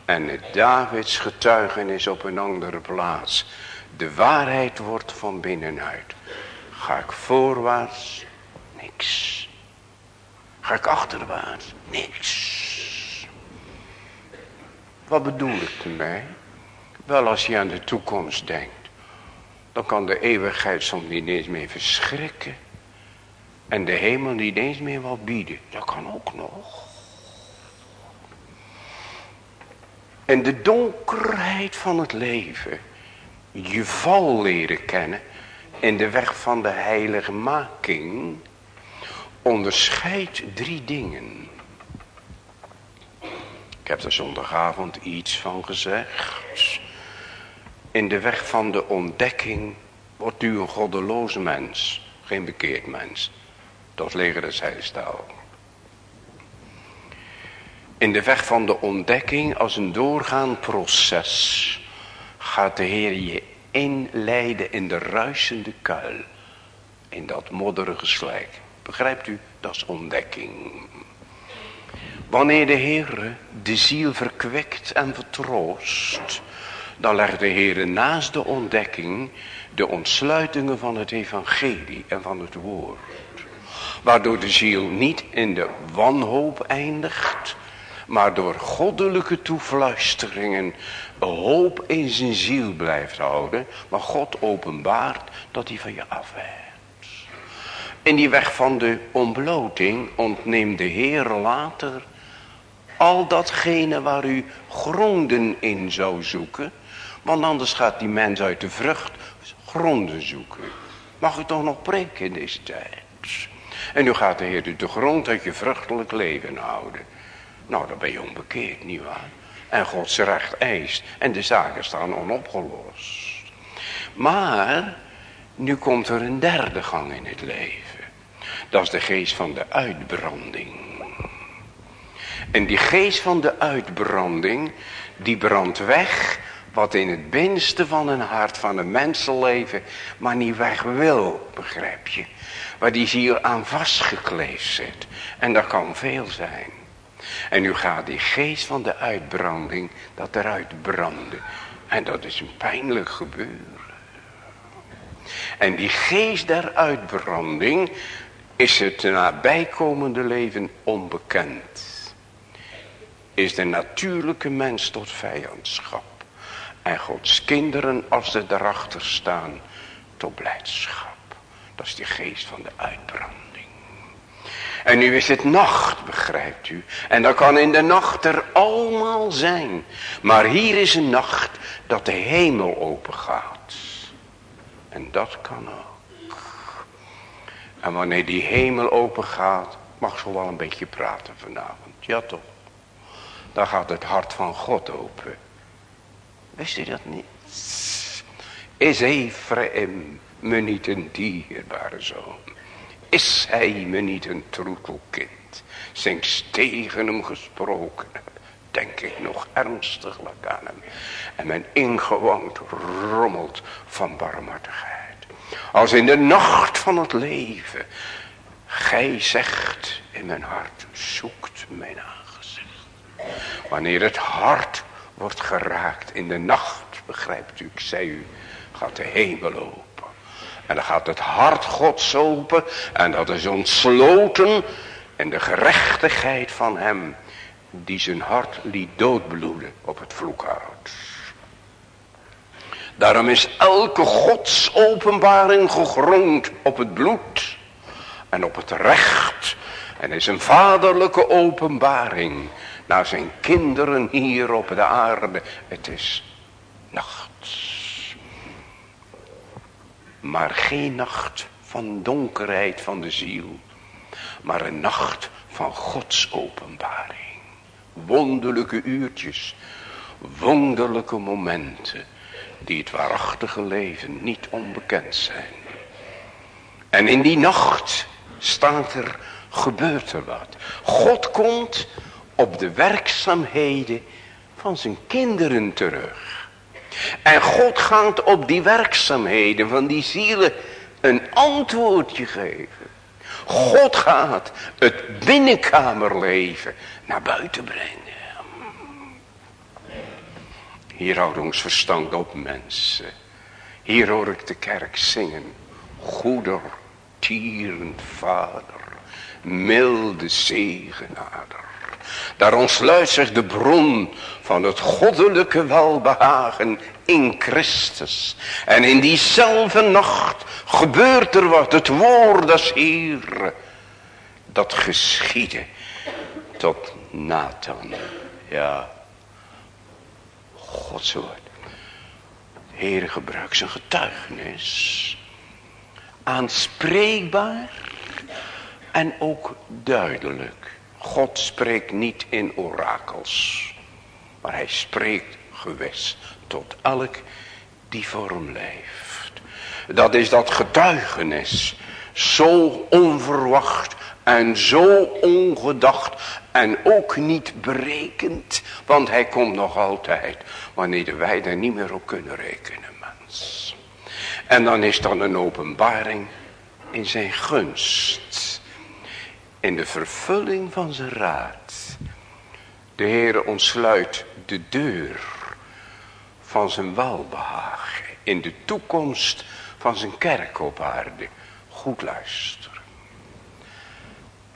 En het Davids getuigenis op een andere plaats. De waarheid wordt van binnenuit. Ga ik voorwaarts? Niks. Ga ik achterwaarts? Niks. Wat bedoel ik ermee? Wel als je aan de toekomst denkt. Dan kan de eeuwigheid soms niet eens meer verschrikken. En de hemel niet eens meer wat bieden. Dat kan ook nog. En de donkerheid van het leven. Je val leren kennen. In de weg van de heilige making onderscheidt drie dingen. Ik heb er zondagavond iets van gezegd. In de weg van de ontdekking wordt u een goddeloze mens, geen bekeerd mens. Dat leger des heilstaal. In de weg van de ontdekking als een doorgaand proces gaat de Heer je inleiden in de ruisende kuil. In dat modderige slijk. Begrijpt u? Dat is ontdekking. Wanneer de Heer de ziel verkwekt en vertroost, dan legt de Heer naast de ontdekking de ontsluitingen van het evangelie en van het woord. Waardoor de ziel niet in de wanhoop eindigt, maar door goddelijke toefluisteringen hoop in zijn ziel blijft houden. Maar God openbaart dat hij van je afwijkt. In die weg van de ontbloting ontneemt de Heer later al datgene waar u gronden in zou zoeken. Want anders gaat die mens uit de vrucht gronden zoeken. Mag u toch nog preken in deze tijd? En nu gaat de Heer de grond uit je vruchtelijk leven houden. Nou, dan ben je onbekeerd, nietwaar? En Gods recht eist. En de zaken staan onopgelost. Maar, nu komt er een derde gang in het leven. Dat is de geest van de uitbranding. En die geest van de uitbranding, die brandt weg wat in het binnenste van een hart van een mensenleven maar niet weg wil, begrijp je. Waar die ziel aan vastgekleefd zit. En dat kan veel zijn. En nu gaat die geest van de uitbranding dat eruit branden. En dat is een pijnlijk gebeuren. En die geest der uitbranding, is het nabijkomende leven onbekend. Is de natuurlijke mens tot vijandschap. En Gods kinderen als ze daarachter staan tot blijdschap. Dat is die geest van de uitbranding. En nu is het nacht, begrijpt u. En dat kan in de nacht er allemaal zijn. Maar hier is een nacht dat de hemel open gaat. En dat kan ook. En wanneer die hemel open gaat, mag zo wel een beetje praten vanavond. Ja toch? Dan gaat het hart van God open. Wist u dat niet? Is Ephraim me niet een dierbare zoon? Is hij me niet een troetelkind? Sinds tegen hem gesproken denk ik nog ernstiglijk aan hem. En mijn ingewand rommelt van barmhartigheid. Als in de nacht van het leven, gij zegt in mijn hart, zoekt mijn aangezicht. Wanneer het hart wordt geraakt in de nacht, begrijpt u, ik zei u, gaat de hemel open. En dan gaat het hart Gods open en dat is ontsloten in de gerechtigheid van hem die zijn hart liet doodbloeden op het vloekhout. Daarom is elke Gods openbaring gegrond op het bloed en op het recht. En is een vaderlijke openbaring naar zijn kinderen hier op de aarde. Het is nacht. Maar geen nacht van donkerheid van de ziel. Maar een nacht van Gods openbaring. Wonderlijke uurtjes. Wonderlijke momenten. Die het waarachtige leven niet onbekend zijn. En in die nacht staat er, gebeurt er wat. God komt op de werkzaamheden van zijn kinderen terug. En God gaat op die werkzaamheden van die zielen een antwoordje geven. God gaat het binnenkamerleven naar buiten brengen. Hier houdt ons verstand op mensen. Hier hoor ik de kerk zingen. Goeder, tierend vader, milde zegenader. Daar ontsluit zich de bron van het goddelijke welbehagen in Christus. En in diezelfde nacht gebeurt er wat, het woord des Heer, dat geschiedde tot Nathan. Ja, Gods woord. Heer gebruikt zijn getuigenis. Aanspreekbaar en ook duidelijk. God spreekt niet in orakels. Maar hij spreekt gewis tot elk die voor hem leeft. Dat is dat getuigenis. Zo onverwacht en zo ongedacht en ook niet berekend. Want hij komt nog altijd wanneer wij er niet meer op kunnen rekenen mens. En dan is dan een openbaring in zijn gunst. In de vervulling van zijn raad. De Heere ontsluit de deur van zijn welbehagen. In de toekomst van zijn kerk op aarde. Goed luisteren.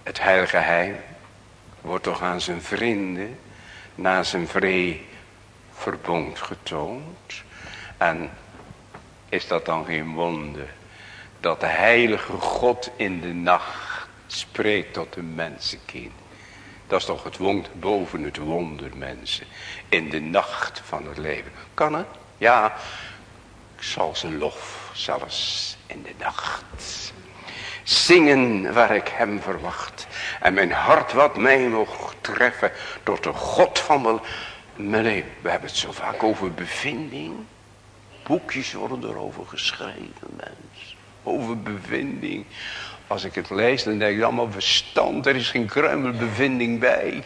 Het heilige heim wordt toch aan zijn vrienden na zijn vree verbond getoond. En is dat dan geen wonder dat de heilige God in de nacht spreekt tot de mensenkind. Dat is toch het wonder boven het wonder mensen. In de nacht van het leven. Kan het? Ja. Ik zal zijn lof zelfs in de nacht. Zingen waar ik hem verwacht. En mijn hart wat mij mocht treffen. Tot de God van mijn leven. We hebben het zo vaak over bevinding. Boekjes worden erover geschreven mens. Over bevinding. Als ik het lees, dan denk ik allemaal verstand. Er is geen kruimelbevinding bij.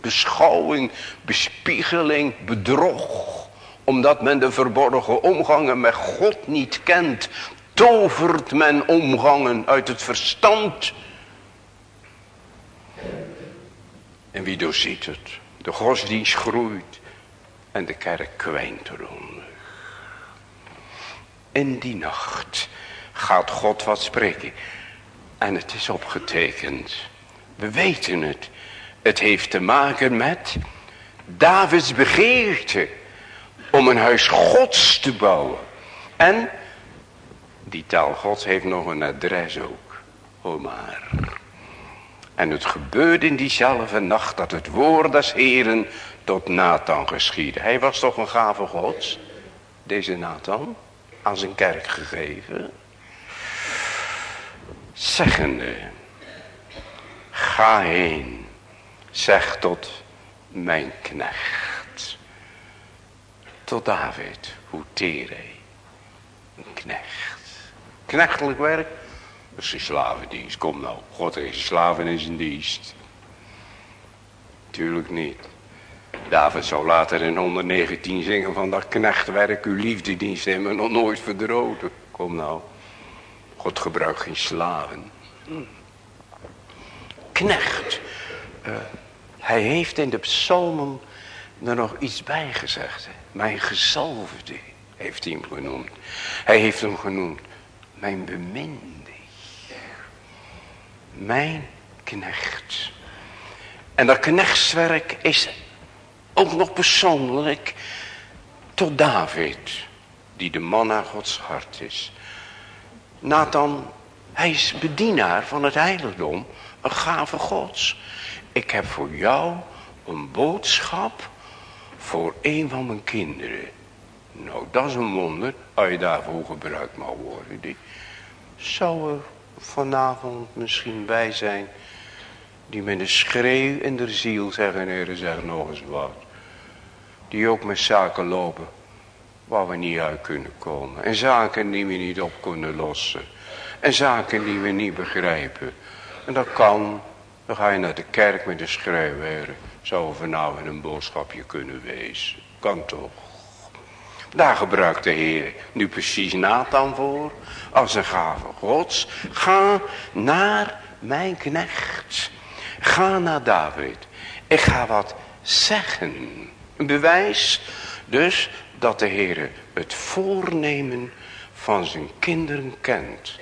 Beschouwing, bespiegeling, bedrog. Omdat men de verborgen omgangen met God niet kent. Tovert men omgangen uit het verstand. En wie doorziet het? De godsdienst groeit. En de kerk kwijnt eronder. In die nacht gaat God wat spreken. En het is opgetekend. We weten het. Het heeft te maken met Davids begeerte om een huis gods te bouwen. En die taal gods heeft nog een adres ook. O maar. En het gebeurde in diezelfde nacht dat het woord des Heren tot Nathan geschiedde. Hij was toch een gave gods, deze Nathan, aan zijn kerk gegeven zeggende, ga heen, zeg tot mijn knecht, tot David, hoe hij. Een knecht. Knechtelijk werk, dat is een slavendienst. Kom nou, God heeft slaven in zijn dienst. Tuurlijk niet. David zou later in 119 zingen van dat knechtwerk, uw liefdedienst hebben we nog nooit verdroten. Kom nou, God gebruikt geen slaven. Knecht. Uh, hij heeft in de psalmen er nog iets bij gezegd. Mijn gezalfde heeft hij hem genoemd. Hij heeft hem genoemd. Mijn beminde. Mijn knecht. En dat knechtswerk is ook nog persoonlijk tot David. Die de man naar Gods hart is. Nathan, hij is bedienaar van het heiligdom. Een gave gods. Ik heb voor jou een boodschap voor een van mijn kinderen. Nou, dat is een wonder, als je daarvoor gebruikt mag worden. Die zou er vanavond misschien bij zijn, die met een schreeuw in de ziel zeggen, heren, zeg nog eens wat. Die ook met zaken lopen, waar we niet uit kunnen komen. En zaken die we niet op kunnen lossen. En zaken die we niet begrijpen. En dat kan, dan ga je naar de kerk met een heren. Zou vanavond een boodschapje kunnen wezen. Kan toch. Daar gebruikt de Heer nu precies Nathan voor. Als een gave gods. Ga naar mijn knecht. Ga naar David. Ik ga wat zeggen. Een bewijs dus dat de Heer het voornemen van zijn kinderen kent.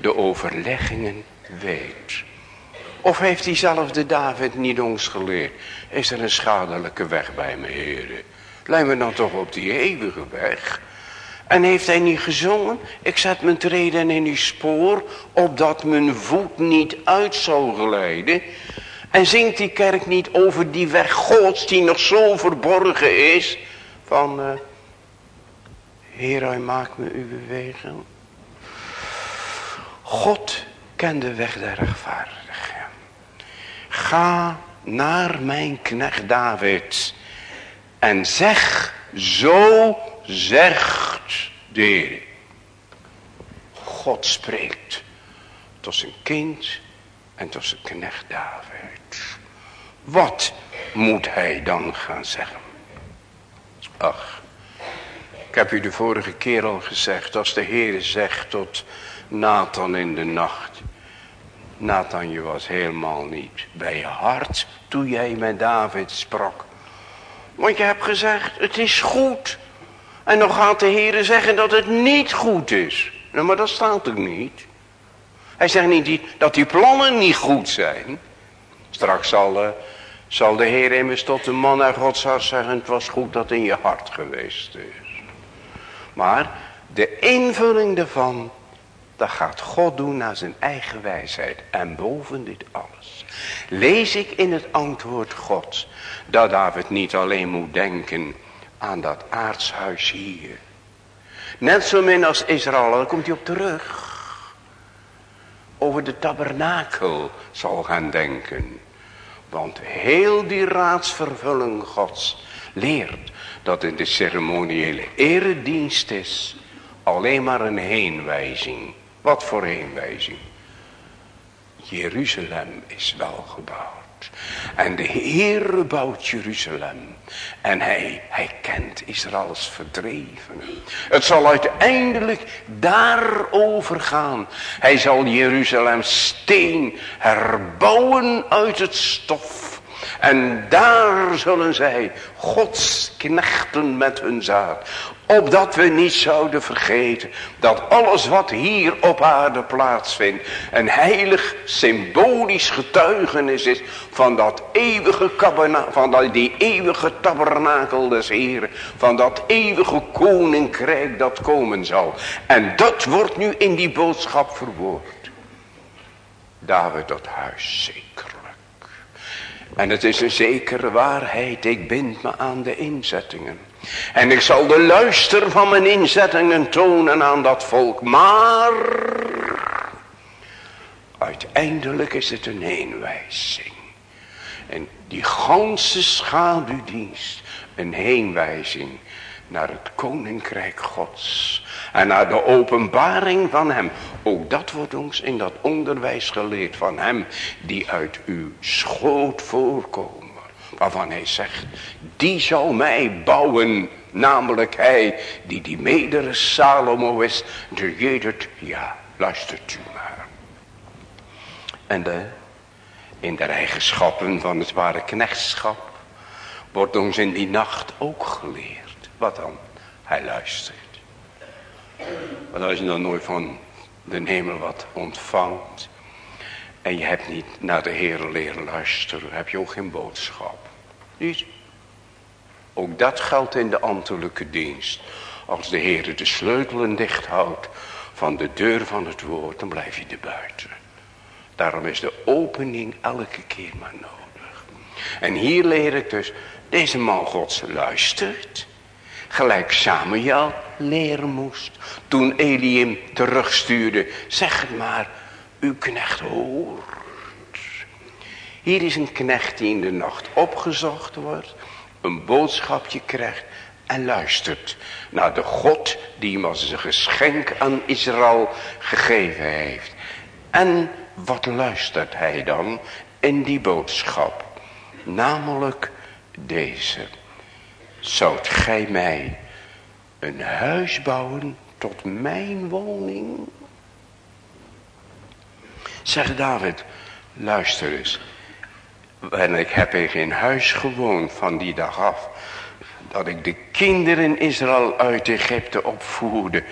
De overleggingen weet. Of heeft diezelfde David niet ons geleerd? Is er een schadelijke weg bij me, heren? Lijkt me dan toch op die eeuwige weg. En heeft hij niet gezongen? Ik zet mijn treden in uw spoor, opdat mijn voet niet uit zal glijden. En zingt die kerk niet over die weg gods die nog zo verborgen is. Van, uh, Heer, hij maakt me uw wegen. God kent de weg der rechtvaardigen. Ga naar mijn knecht David en zeg, zo zegt de Heer. God spreekt tot zijn kind en tot zijn knecht David. Wat moet hij dan gaan zeggen? Ach, ik heb u de vorige keer al gezegd, als de Heer zegt tot Nathan in de nacht. Nathan, je was helemaal niet bij je hart toen jij met David sprak. Want je hebt gezegd, het is goed. En dan gaat de Heer zeggen dat het niet goed is. Nou, maar dat staat er niet. Hij zegt niet dat die plannen niet goed zijn. Straks zal, uh, zal de Heer immers tot de man naar Gods hart zeggen, het was goed dat in je hart geweest is. Maar de invulling daarvan dat gaat God doen naar zijn eigen wijsheid. En boven dit alles lees ik in het antwoord Gods. Dat David niet alleen moet denken aan dat aardshuis hier. Net zo min als Israël, daar komt hij op terug. Over de tabernakel zal gaan denken. Want heel die raadsvervulling Gods leert dat in de ceremoniële eredienst is alleen maar een heenwijzing wat voor heenwijzing. Jeruzalem is wel gebouwd. En de Heer bouwt Jeruzalem. En hij, hij kent Israëls verdrevenen. Het zal uiteindelijk daarover gaan. Hij zal Jeruzalem steen herbouwen uit het stof. En daar zullen zij Gods knechten met hun zaad Opdat we niet zouden vergeten dat alles wat hier op aarde plaatsvindt. Een heilig symbolisch getuigenis is van dat eeuwige van die eeuwige tabernakel des Heren. Van dat eeuwige koninkrijk dat komen zal. En dat wordt nu in die boodschap verwoord. David dat huis zekerlijk. En het is een zekere waarheid, ik bind me aan de inzettingen. En ik zal de luister van mijn inzettingen tonen aan dat volk. Maar uiteindelijk is het een heenwijzing. En die ganse schaduwdienst, een heenwijzing naar het koninkrijk gods. En naar de openbaring van hem. Ook dat wordt ons in dat onderwijs geleerd van hem die uit uw schoot voorkomen. Waarvan hij zegt, die zal mij bouwen. Namelijk hij die die medere Salomo is. De jedert, ja, luistert u maar. En de, in de eigenschappen van het ware knechtschap wordt ons in die nacht ook geleerd. Wat dan? Hij luistert. Want als je dan nooit van de hemel wat ontvangt. En je hebt niet naar de Heer leren luisteren. Heb je ook geen boodschap. Niet. Ook dat geldt in de ambtelijke dienst. Als de Heer de sleutelen dicht houdt van de deur van het woord. Dan blijf je er buiten. Daarom is de opening elke keer maar nodig. En hier leer ik dus. Deze man gods luistert. Gelijk Samuel leren moest. Toen Eli hem terugstuurde. Zeg het maar. Uw knecht hoort. Hier is een knecht die in de nacht opgezocht wordt. Een boodschapje krijgt. En luistert naar de God die hem als een geschenk aan Israël gegeven heeft. En wat luistert hij dan in die boodschap? Namelijk deze. Zoudt gij mij een huis bouwen tot mijn woning? Zeg David, luister eens. En ik heb in geen huis gewoond van die dag af. Dat ik de kinderen Israël uit Egypte opvoerde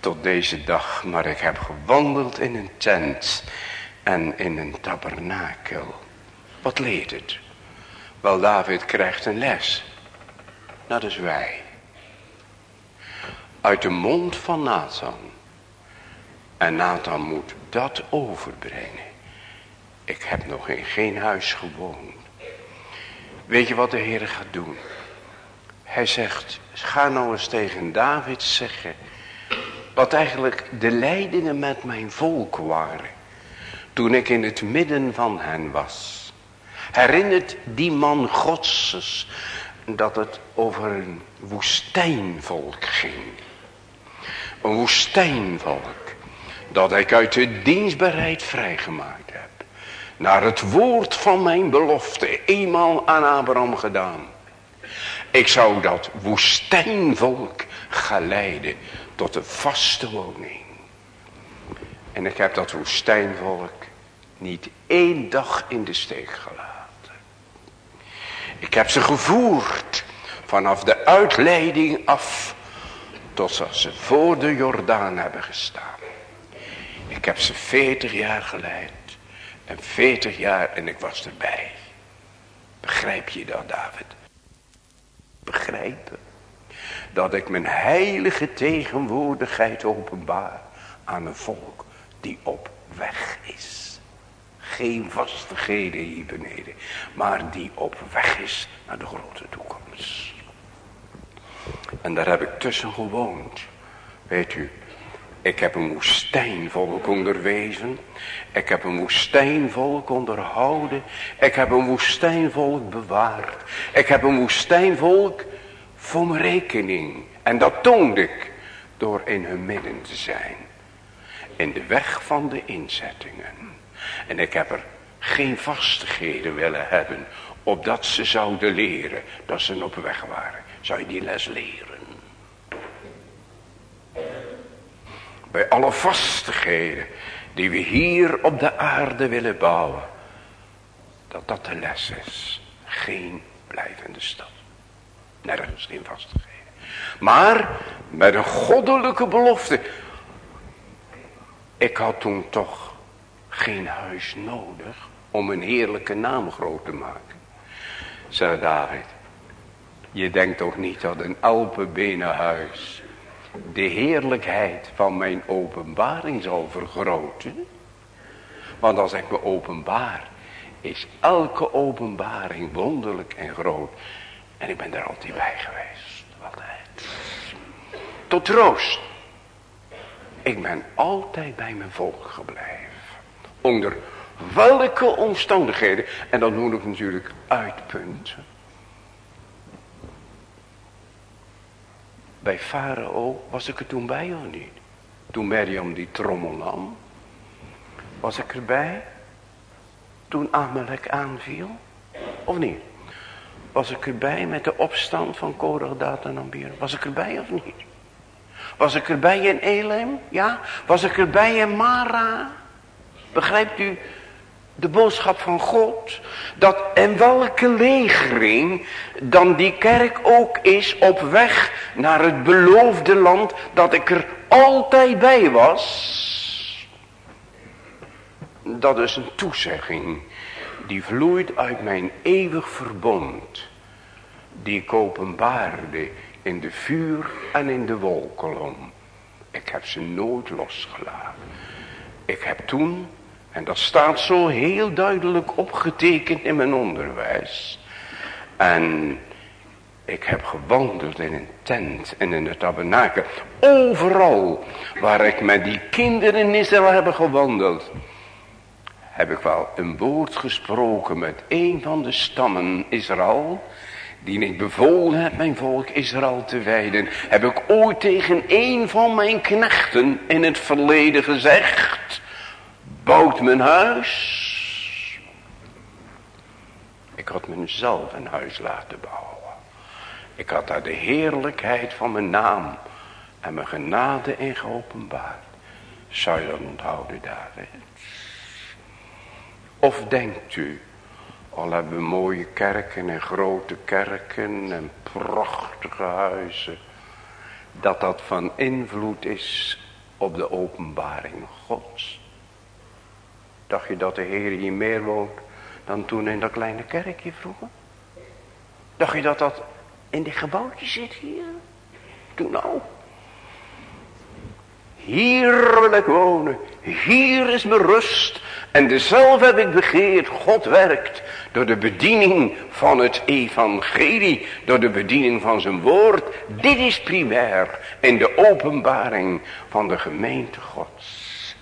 tot deze dag. Maar ik heb gewandeld in een tent en in een tabernakel. Wat leert het? Wel, David krijgt een les. Dat is wij. Uit de mond van Nathan. En Nathan moet dat overbrengen. Ik heb nog in geen huis gewoond. Weet je wat de Heer gaat doen? Hij zegt, ga nou eens tegen David zeggen. Wat eigenlijk de leidingen met mijn volk waren. Toen ik in het midden van hen was. Herinnert die man Godses dat het over een woestijnvolk ging. Een woestijnvolk dat ik uit de dienstbereid vrijgemaakt heb. Naar het woord van mijn belofte eenmaal aan Abraham gedaan. Ik zou dat woestijnvolk gaan leiden tot een vaste woning. En ik heb dat woestijnvolk niet één dag in de steek gelaten. Ik heb ze gevoerd vanaf de uitleiding af tot ze voor de Jordaan hebben gestaan. Ik heb ze veertig jaar geleid en veertig jaar en ik was erbij. Begrijp je dat David? Begrijpen dat ik mijn heilige tegenwoordigheid openbaar aan een volk die op weg is geen vastigheden hier beneden. Maar die op weg is naar de grote toekomst. En daar heb ik tussen gewoond. Weet u, ik heb een woestijnvolk onderwezen. Ik heb een woestijnvolk onderhouden. Ik heb een woestijnvolk bewaard. Ik heb een woestijnvolk voor mijn rekening. En dat toonde ik door in hun midden te zijn. In de weg van de inzettingen. En ik heb er geen vastigheden willen hebben. Opdat ze zouden leren dat ze op weg waren. Zou je die les leren? Bij alle vastigheden die we hier op de aarde willen bouwen. Dat dat de les is. Geen blijvende stad. Nergens geen vastigheden. Maar met een goddelijke belofte. Ik had toen toch geen huis nodig om een heerlijke naam groot te maken. Zei David, je denkt toch niet dat een Alpenbenen huis de heerlijkheid van mijn openbaring zal vergroten? Want als ik me openbaar, is elke openbaring wonderlijk en groot. En ik ben er altijd bij geweest. Altijd. Tot troost. Ik ben altijd bij mijn volk gebleven. Onder welke omstandigheden. En dan noem ik natuurlijk uitpunten. bij Farao, was ik er toen bij of niet? Toen Miriam die trommel nam. Was ik erbij? Toen Amalek aanviel? Of niet? Was ik erbij met de opstand van Korach, Datan en Abiram? Was ik erbij of niet? Was ik erbij in Elim? Ja. Was ik erbij in Mara? Begrijpt u de boodschap van God? Dat en welke legering dan die kerk ook is op weg naar het beloofde land. Dat ik er altijd bij was. Dat is een toezegging die vloeit uit mijn eeuwig verbond. Die ik openbaarde in de vuur en in de wolkolom. Ik heb ze nooit losgelaten. Ik heb toen, en dat staat zo heel duidelijk opgetekend in mijn onderwijs. En ik heb gewandeld in een tent en in het tabernakel. Overal waar ik met die kinderen in Israël heb gewandeld. Heb ik wel een woord gesproken met een van de stammen Israël die ik bevolen heb mijn volk Israël te wijden, heb ik ooit tegen een van mijn knechten in het verleden gezegd, bouwt mijn huis. Ik had mezelf een huis laten bouwen. Ik had daar de heerlijkheid van mijn naam en mijn genade in geopenbaard. Zou je dat onthouden, David? Of denkt u al hebben we mooie kerken en grote kerken en prachtige huizen. Dat dat van invloed is op de openbaring gods. Dacht je dat de Heer hier meer woont dan toen in dat kleine kerkje vroeger? Dacht je dat dat in die gebouwtje zit hier? Toen nou. Hier wil ik wonen. Hier is mijn rust. En dezelfde heb ik begeerd. God werkt door de bediening van het evangelie. Door de bediening van zijn woord. Dit is primair in de openbaring van de gemeente gods.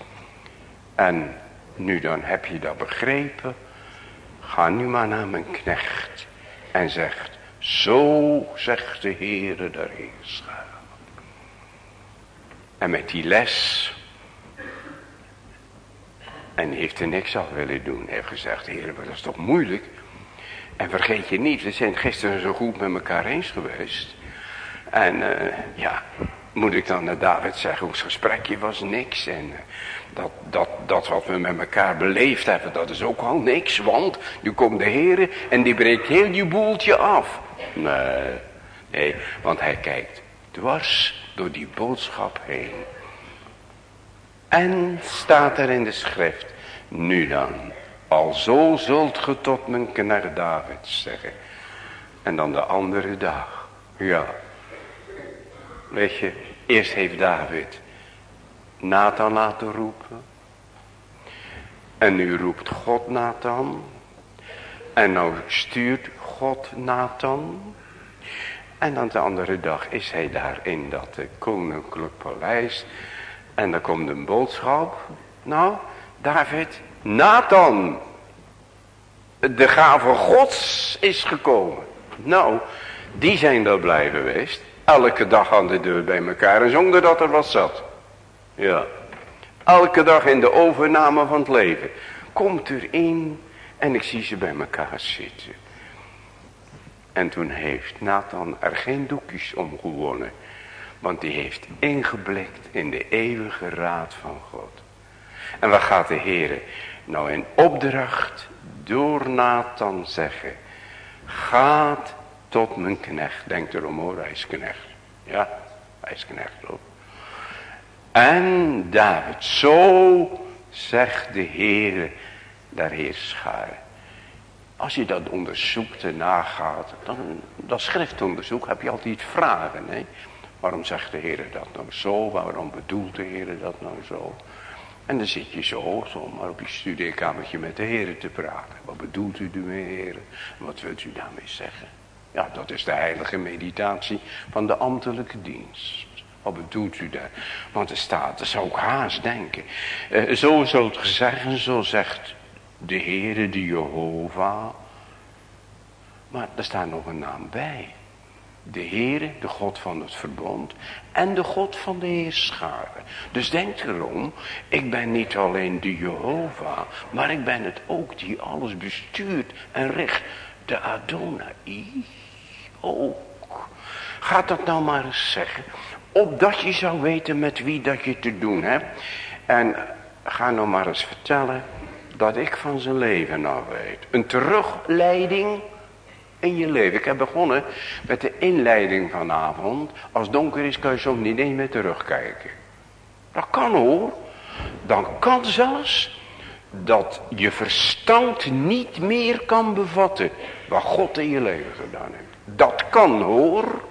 En nu dan heb je dat begrepen. Ga nu maar naar mijn knecht. En zegt. Zo zegt de Heere der Heerscharen. En met die les en heeft er niks af willen doen. Heeft gezegd, heer, maar dat is toch moeilijk. En vergeet je niet, we zijn gisteren zo goed met elkaar eens geweest. En uh, ja, moet ik dan naar David zeggen, ons gesprekje was niks. En uh, dat, dat, dat wat we met elkaar beleefd hebben, dat is ook al niks. Want nu komt de Heer en die breekt heel je boeltje af. Nee, nee, want hij kijkt dwars door die boodschap heen. En staat er in de schrift. Nu dan. Alzo zult ge tot mijn knecht David zeggen. En dan de andere dag. Ja. Weet je. Eerst heeft David. Nathan laten roepen. En nu roept God Nathan. En nou stuurt God Nathan. En dan de andere dag is hij daar in dat koninklijk paleis. En dan komt een boodschap. Nou, David, Nathan. De gave gods is gekomen. Nou, die zijn daar blij geweest. Elke dag aan de deur bij elkaar en zonder dat er wat zat. Ja. Elke dag in de overname van het leven. Komt er in en ik zie ze bij elkaar zitten. En toen heeft Nathan er geen doekjes om gewonnen. Want die heeft ingeblikt in de eeuwige raad van God. En wat gaat de Heer nou in opdracht door Nathan zeggen. Gaat tot mijn knecht. Denk erom hoor, hij is knecht. Ja, hij is knecht hoor. En David, zo zegt de Heer daar scharen. Als je dat onderzoekt en nagaat, dan, dat schriftonderzoek heb je altijd vragen. Hè? Waarom zegt de Heer dat nou zo? Waarom bedoelt de Heer dat nou zo? En dan zit je zo, zomaar op je studeerkamertje met de Heer te praten. Wat bedoelt u ermee, Heer? Wat wilt u daarmee zeggen? Ja, dat is de heilige meditatie van de ambtelijke dienst. Wat bedoelt u daar? Want er staat, dat zou ik haast denken. Uh, zo zult ge zeggen, zo zegt de Heere, de Jehovah. Maar er staat nog een naam bij. De Heere, de God van het verbond en de God van de Heerscharen. Dus denk erom, ik ben niet alleen de Jehovah, maar ik ben het ook die alles bestuurt en recht. De Adonai ook. Gaat dat nou maar eens zeggen. Opdat je zou weten met wie dat je te doen hebt. En ga nou maar eens vertellen dat ik van zijn leven af weet. Een terugleiding in je leven. Ik heb begonnen met de inleiding vanavond. Als donker is kan je soms niet eens meer terugkijken. Dat kan hoor. Dan kan zelfs dat je verstand niet meer kan bevatten wat God in je leven gedaan heeft. Dat kan hoor.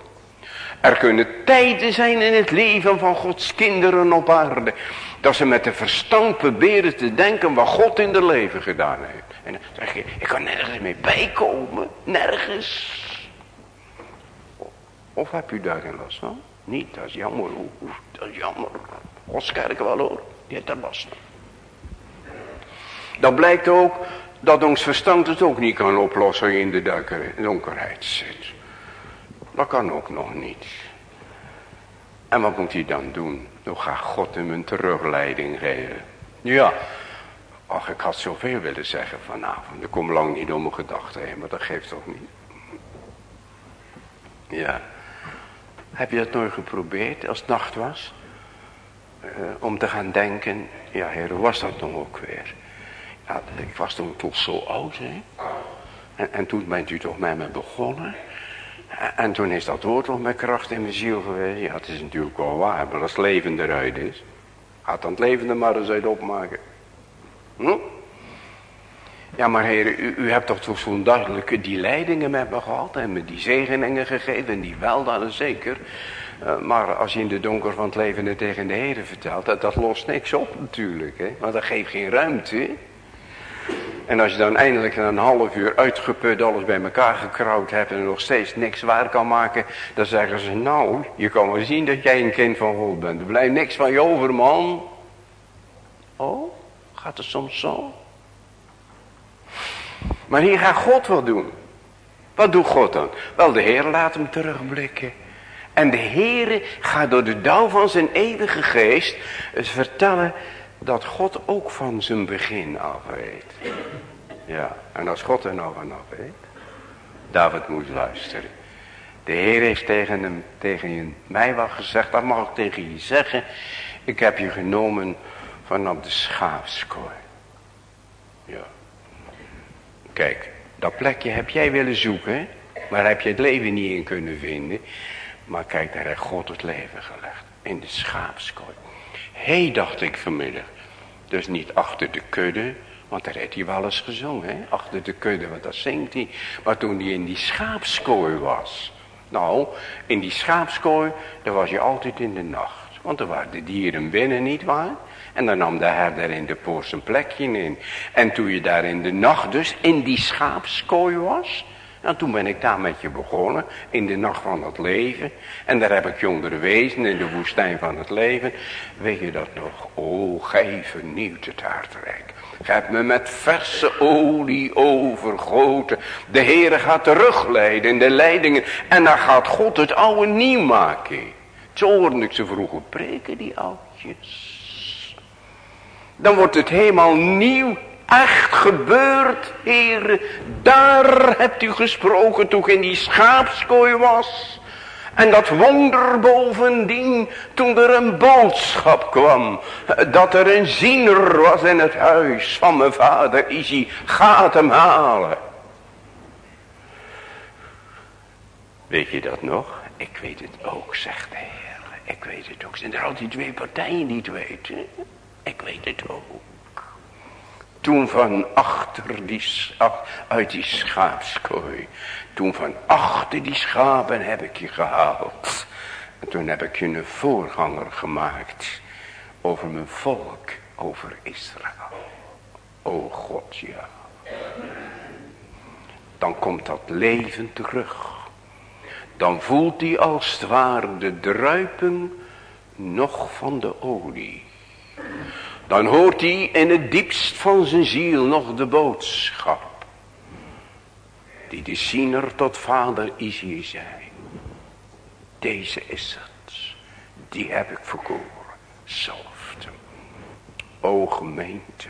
Er kunnen tijden zijn in het leven van Gods kinderen op aarde. Dat ze met de verstand proberen te denken wat God in de leven gedaan heeft. En dan zeg je, ik kan nergens mee bijkomen. Nergens. Of heb u daar geen last van? Niet, dat is jammer. Dat is jammer. Godskerk wel hoor. Die heeft er last van. Dan blijkt ook dat ons verstand het ook niet kan oplossen in de donkerheid. Dat kan ook nog niet. En wat moet hij dan doen? Dan gaat God hem een terugleiding geven. Ja, ach ik had zoveel willen zeggen vanavond. Ik kom lang niet door mijn gedachten heen, maar dat geeft toch niet. Ja. Heb je dat nooit geprobeerd als het nacht was? Uh, om te gaan denken, ja heer, hoe was dat nog ook weer? Ja, ik was toen toch zo oud, hè? En, en toen bent u toch met me begonnen? En toen is dat woord nog met kracht in mijn ziel geweest. Ja, het is natuurlijk wel waar, maar als het leven eruit is. Gaat dan het leven maar eens uit opmaken. Hm? Ja, maar heren, u, u hebt toch zo'n duidelijke die leidingen met me gehad en me die zegeningen gegeven, en die wel dan zeker. Uh, maar als je in de donker van het leven het tegen de heren vertelt, dat, dat lost niks op natuurlijk. Hè? Want dat geeft geen ruimte. En als je dan eindelijk na een half uur uitgeput alles bij elkaar gekrauwd hebt en nog steeds niks waar kan maken. Dan zeggen ze nou je kan wel zien dat jij een kind van God bent. Er blijft niks van je over man. Oh, gaat het soms zo? Maar hier gaat God wat doen. Wat doet God dan? Wel de Heer laat hem terugblikken. En de Heer gaat door de dauw van zijn eeuwige geest vertellen dat God ook van zijn begin af weet. Ja, en als God er nou vanaf weet, David moet luisteren. De Heer heeft tegen, hem, tegen mij wat gezegd, dat mag ik tegen je zeggen. Ik heb je genomen vanaf de schaapskooi. Ja. Kijk, dat plekje heb jij willen zoeken, maar heb je het leven niet in kunnen vinden. Maar kijk, daar heeft God het leven gelegd, in de schaapskooi. Hé, hey, dacht ik vanmiddag, dus niet achter de kudde, want daar heeft hij wel eens gezongen, hè? achter de kudde, want dat zingt hij. Maar toen hij in die schaapskooi was. Nou, in die schaapskooi, daar was je altijd in de nacht. Want er waren de dieren binnen, niet waar? En dan nam de herder in de poort zijn plekje in. En toen je daar in de nacht dus in die schaapskooi was... En toen ben ik daar met je begonnen, in de nacht van het leven. En daar heb ik je onderwezen in de woestijn van het leven. Weet je dat nog? Oh, gij vernieuwt het hartrijk. Gij hebt me met verse olie overgoten. De Heere gaat terugleiden in de leidingen. En dan gaat God het oude nieuw maken. Zo hoorde ik ze vroeger preken, die oudjes. Dan wordt het helemaal nieuw echt gebeurd, Heer. Daar hebt u gesproken toen ik in die schaapskooi was. En dat wonder bovendien toen er een boodschap kwam. Dat er een ziener was in het huis van mijn vader. Isi, gaat hem halen. Weet je dat nog? Ik weet het ook, zegt de Heer. Ik weet het ook. Zijn er al die twee partijen die het weten? Ik weet het ook. Toen van achter die, uit die schaapskooi. Toen van achter die schapen heb ik je gehaald. En toen heb ik je een voorganger gemaakt. Over mijn volk, over Israël. O God, ja. Dan komt dat leven terug. Dan voelt hij als het ware de druiping nog van de olie. Dan hoort hij in het diepst van zijn ziel nog de boodschap. Die de ziener tot vader Isie zei. Deze is het. Die heb ik verkoren. Zelfde. O gemeente.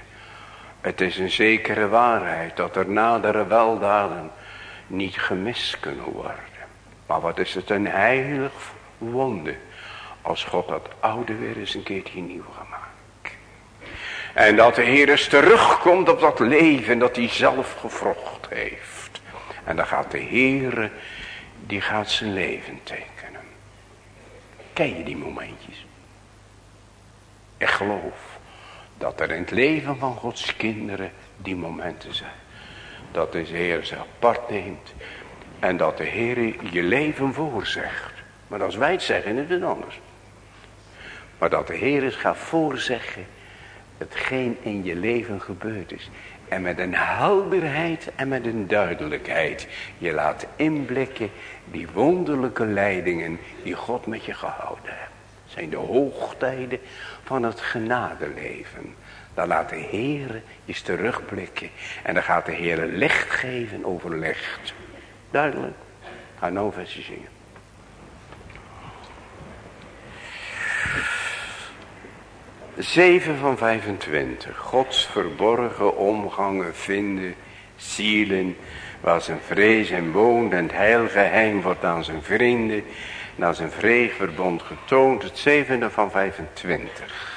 Het is een zekere waarheid dat er nadere weldaden niet gemist kunnen worden. Maar wat is het een heilig wonder als God dat oude weer eens een keertje nieuw gemaakt. En dat de Heer terugkomt op dat leven dat hij zelf gevrocht heeft. En dan gaat de Heer, die gaat zijn leven tekenen. Ken je die momentjes? Ik geloof dat er in het leven van Gods kinderen die momenten zijn. Dat de Heer ze apart neemt. En dat de Heer je leven voorzegt. Maar als wij het zeggen is het anders. Maar dat de Heer gaat voorzeggen. Hetgeen in je leven gebeurd is. En met een helderheid en met een duidelijkheid. Je laat inblikken die wonderlijke leidingen die God met je gehouden heeft. Zijn de hoogtijden van het genadeleven. Dan laat de Heer je terugblikken. En dan gaat de Heer licht geven over licht. Duidelijk. Ga nou een zingen. Zeven van 25. Gods verborgen omgangen vinden, zielen, waar zijn vrees en woont en het heilgeheim wordt aan zijn vrienden, naar zijn vreegverbond getoond. Het zevende van 25.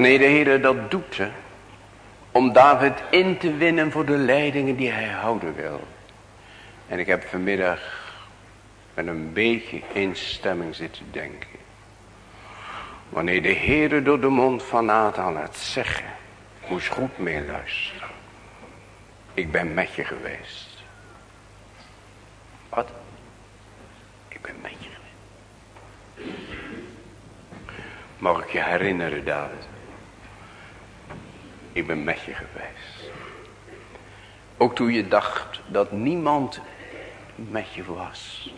Wanneer de Heer dat doet, om David in te winnen voor de leidingen die hij houden wil. En ik heb vanmiddag met een beetje instemming zitten denken. Wanneer de Heer door de mond van Nathan het zeggen, moest goed mee luisteren. Ik ben met je geweest. Wat? Ik ben met je geweest. Mag ik je herinneren, David? Ik ben met je geweest. Ook toen je dacht dat niemand met je was.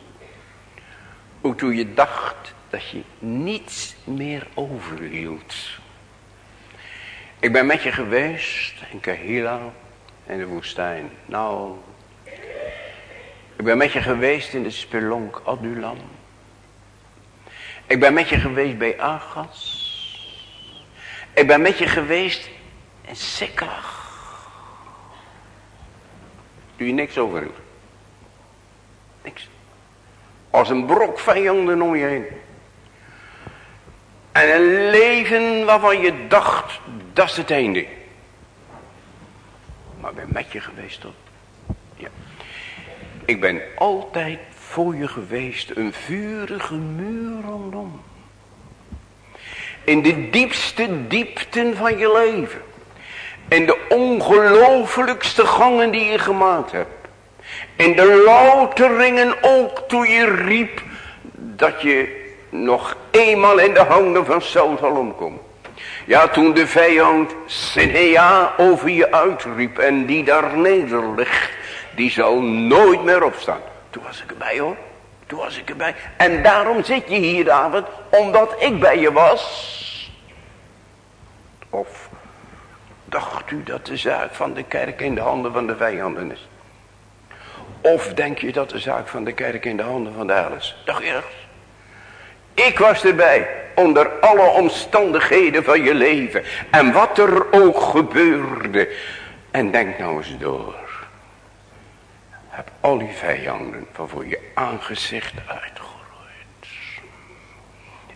Ook toen je dacht dat je niets meer overhield. Ik ben met je geweest in Kahila in de woestijn. Nou, ik ben met je geweest in de spelonk Adulam. Ik ben met je geweest bij Agas. Ik ben met je geweest Siklag. Doe je niks over Niks. Als een brok vijanden om je heen. En een leven waarvan je dacht, dat is het einde. Maar ben met je geweest tot. Ja. Ik ben altijd voor je geweest, een vurige muur rondom. In de diepste diepten van je leven. In de ongelooflijkste gangen die je gemaakt hebt. In de louteringen ook toen je riep dat je nog eenmaal in de handen van Saul zal. Ja, toen de vijand Sinea over je uitriep en die daar neder ligt, die zal nooit meer opstaan. Toen was ik erbij hoor. Toen was ik erbij. En daarom zit je hier David, omdat ik bij je was. Of dacht u dat de zaak van de kerk in de handen van de vijanden is? Of denk je dat de zaak van de kerk in de handen van de hel is? Dacht je? Ik was erbij, onder alle omstandigheden van je leven. En wat er ook gebeurde. En denk nou eens door. Heb al die vijanden van voor je aangezicht uitgeroeid.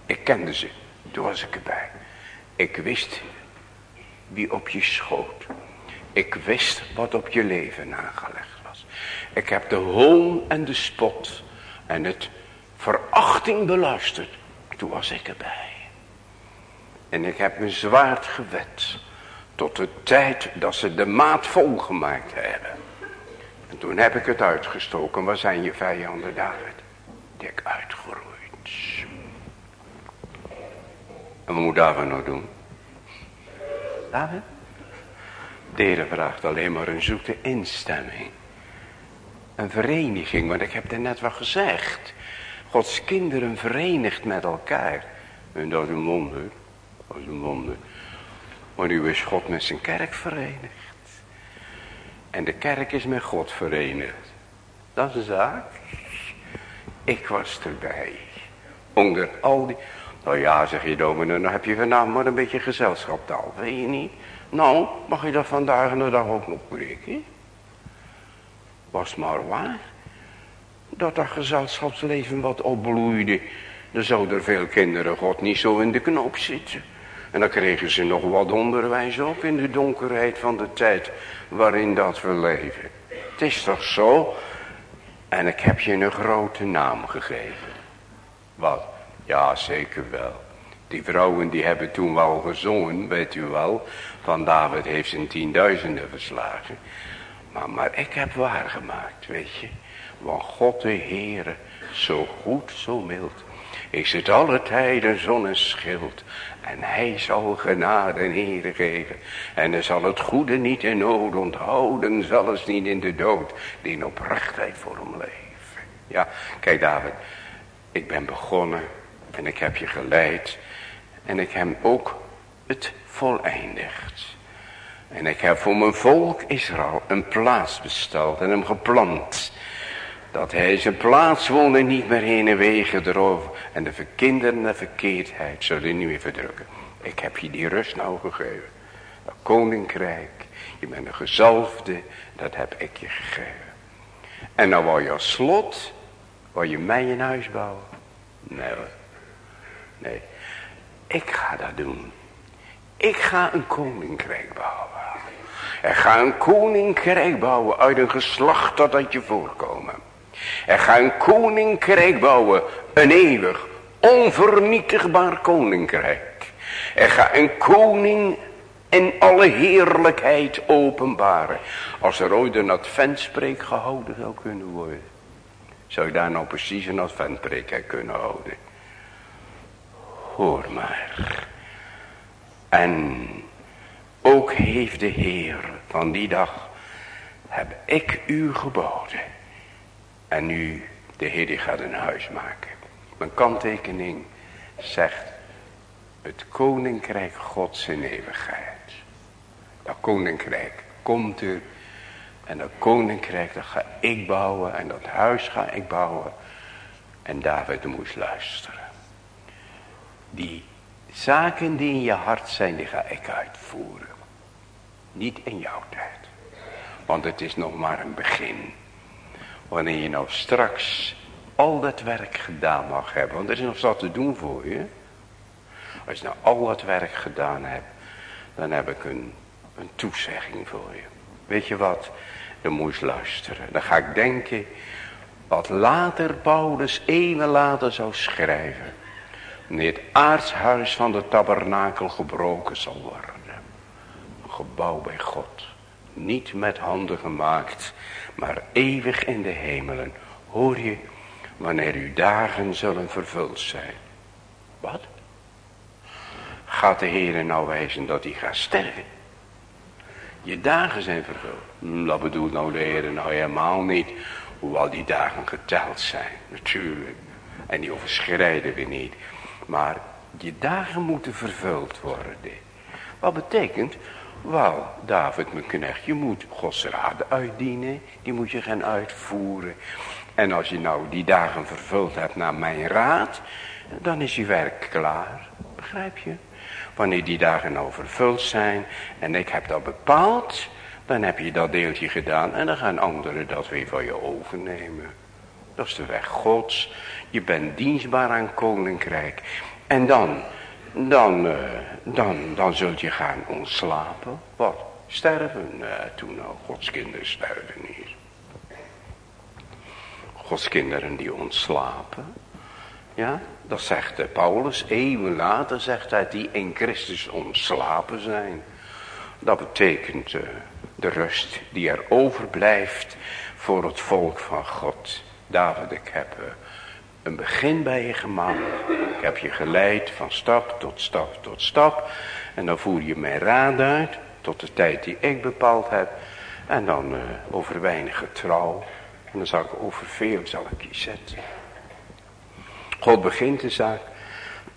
Ik kende ze, toen was ik erbij. Ik wist wie op je schoot. Ik wist wat op je leven aangelegd was. Ik heb de hoon en de spot en het verachting beluisterd. Toen was ik erbij. En ik heb mijn zwaard gewet. Tot de tijd dat ze de maat volgemaakt hebben. En toen heb ik het uitgestoken. Waar zijn je vijanden David? Die ik uitgeroeid. En wat moet David nou doen? De vraagt alleen maar een zoete instemming. Een vereniging, want ik heb er net wat gezegd. Gods kinderen verenigt met elkaar. En dat is een wonder. Dat is een wonder. Maar nu is God met zijn kerk verenigd. En de kerk is met God verenigd. Dat is een zaak. Ik was erbij. Onder al die... Nou ja, zeg je dominee, dan heb je vanavond maar een beetje gezelschaptaal. Weet je niet? Nou, mag je dat vandaag en de dag ook nog breken? Was maar waar dat dat gezelschapsleven wat opbloeide. Dan zouden veel kinderen God niet zo in de knoop zitten. En dan kregen ze nog wat onderwijs ook in de donkerheid van de tijd waarin dat we leven. Het is toch zo? En ik heb je een grote naam gegeven. Wat? Ja, zeker wel. Die vrouwen die hebben toen wel gezongen, weet u wel. Van David heeft zijn tienduizenden verslagen. Maar, maar ik heb waargemaakt, weet je. Want God de Heere, zo goed, zo mild, is het alle tijden zon en hij zal genade en ere geven. En hij zal het goede niet in nood onthouden, zelfs niet in de dood, die in oprechtheid voor hem leven. Ja, kijk David, ik ben begonnen en ik heb je geleid. En ik heb ook het voleindigd. En ik heb voor mijn volk Israël een plaats besteld en hem geplant. Dat hij zijn plaats woonde niet meer heen en wegen erover. En de verkinderde verkeerdheid zullen niet meer verdrukken. Ik heb je die rust nou gegeven. Dat koninkrijk. Je bent een gezalfde. Dat heb ik je gegeven. En nou wou je als slot. Wou je mij een huis bouwen? Nee. Nee. Ik ga dat doen. Ik ga een koninkrijk bouwen. Ik ga een koninkrijk bouwen uit een geslacht dat uit je voorkomen. En ga een koninkrijk bouwen. Een eeuwig, onvernietigbaar koninkrijk. En ga een koning in alle heerlijkheid openbaren. Als er ooit een adventspreek gehouden zou kunnen worden. Zou ik daar nou precies een adventpreek kunnen houden. Hoor maar. En ook heeft de Heer van die dag, heb ik u geboden en nu, de Heer die gaat een huis maken. Mijn kanttekening zegt, het koninkrijk gods in eeuwigheid. Dat koninkrijk komt er. En dat koninkrijk dat ga ik bouwen. En dat huis ga ik bouwen. En David moest luisteren. Die Zaken die in je hart zijn, die ga ik uitvoeren. Niet in jouw tijd. Want het is nog maar een begin. Wanneer je nou straks al dat werk gedaan mag hebben. Want er is nog wat te doen voor je. Als je nou al dat werk gedaan hebt. Dan heb ik een, een toezegging voor je. Weet je wat? Dan moet je luisteren. Dan ga ik denken. Wat later Paulus eeuwen later zou schrijven. Wanneer het aardshuis van de tabernakel gebroken zal worden. Een gebouw bij God. Niet met handen gemaakt. Maar eeuwig in de hemelen. Hoor je wanneer uw dagen zullen vervuld zijn. Wat? Gaat de Heer nou wijzen dat hij gaat sterven? Je dagen zijn vervuld. Hm, dat bedoelt nou de Heer nou helemaal niet. Hoewel die dagen geteld zijn. Natuurlijk. En die overschrijden we niet. Maar je dagen moeten vervuld worden. Wat betekent? Wel, David mijn knecht, je moet Gods raad uitdienen. Die moet je gaan uitvoeren. En als je nou die dagen vervuld hebt naar mijn raad, dan is je werk klaar. Begrijp je? Wanneer die dagen nou vervuld zijn en ik heb dat bepaald, dan heb je dat deeltje gedaan en dan gaan anderen dat weer van je overnemen. Dat is de weg gods. Je bent dienstbaar aan koninkrijk. En dan, dan, uh, dan, dan zult je gaan ontslapen. Wat? Sterven? Toen nou, Gods kinderen sterven niet. Gods kinderen die ontslapen. Ja, dat zegt eh, Paulus. Eeuwen later zegt hij die in Christus ontslapen zijn. Dat betekent uh, de rust die er overblijft voor het volk van God. David, ik heb een begin bij je gemaakt. Ik heb je geleid van stap tot stap tot stap. En dan voer je mijn raad uit tot de tijd die ik bepaald heb. En dan uh, over weinig getrouw en dan zal ik over veel zal ik je zetten. God begint de zaak.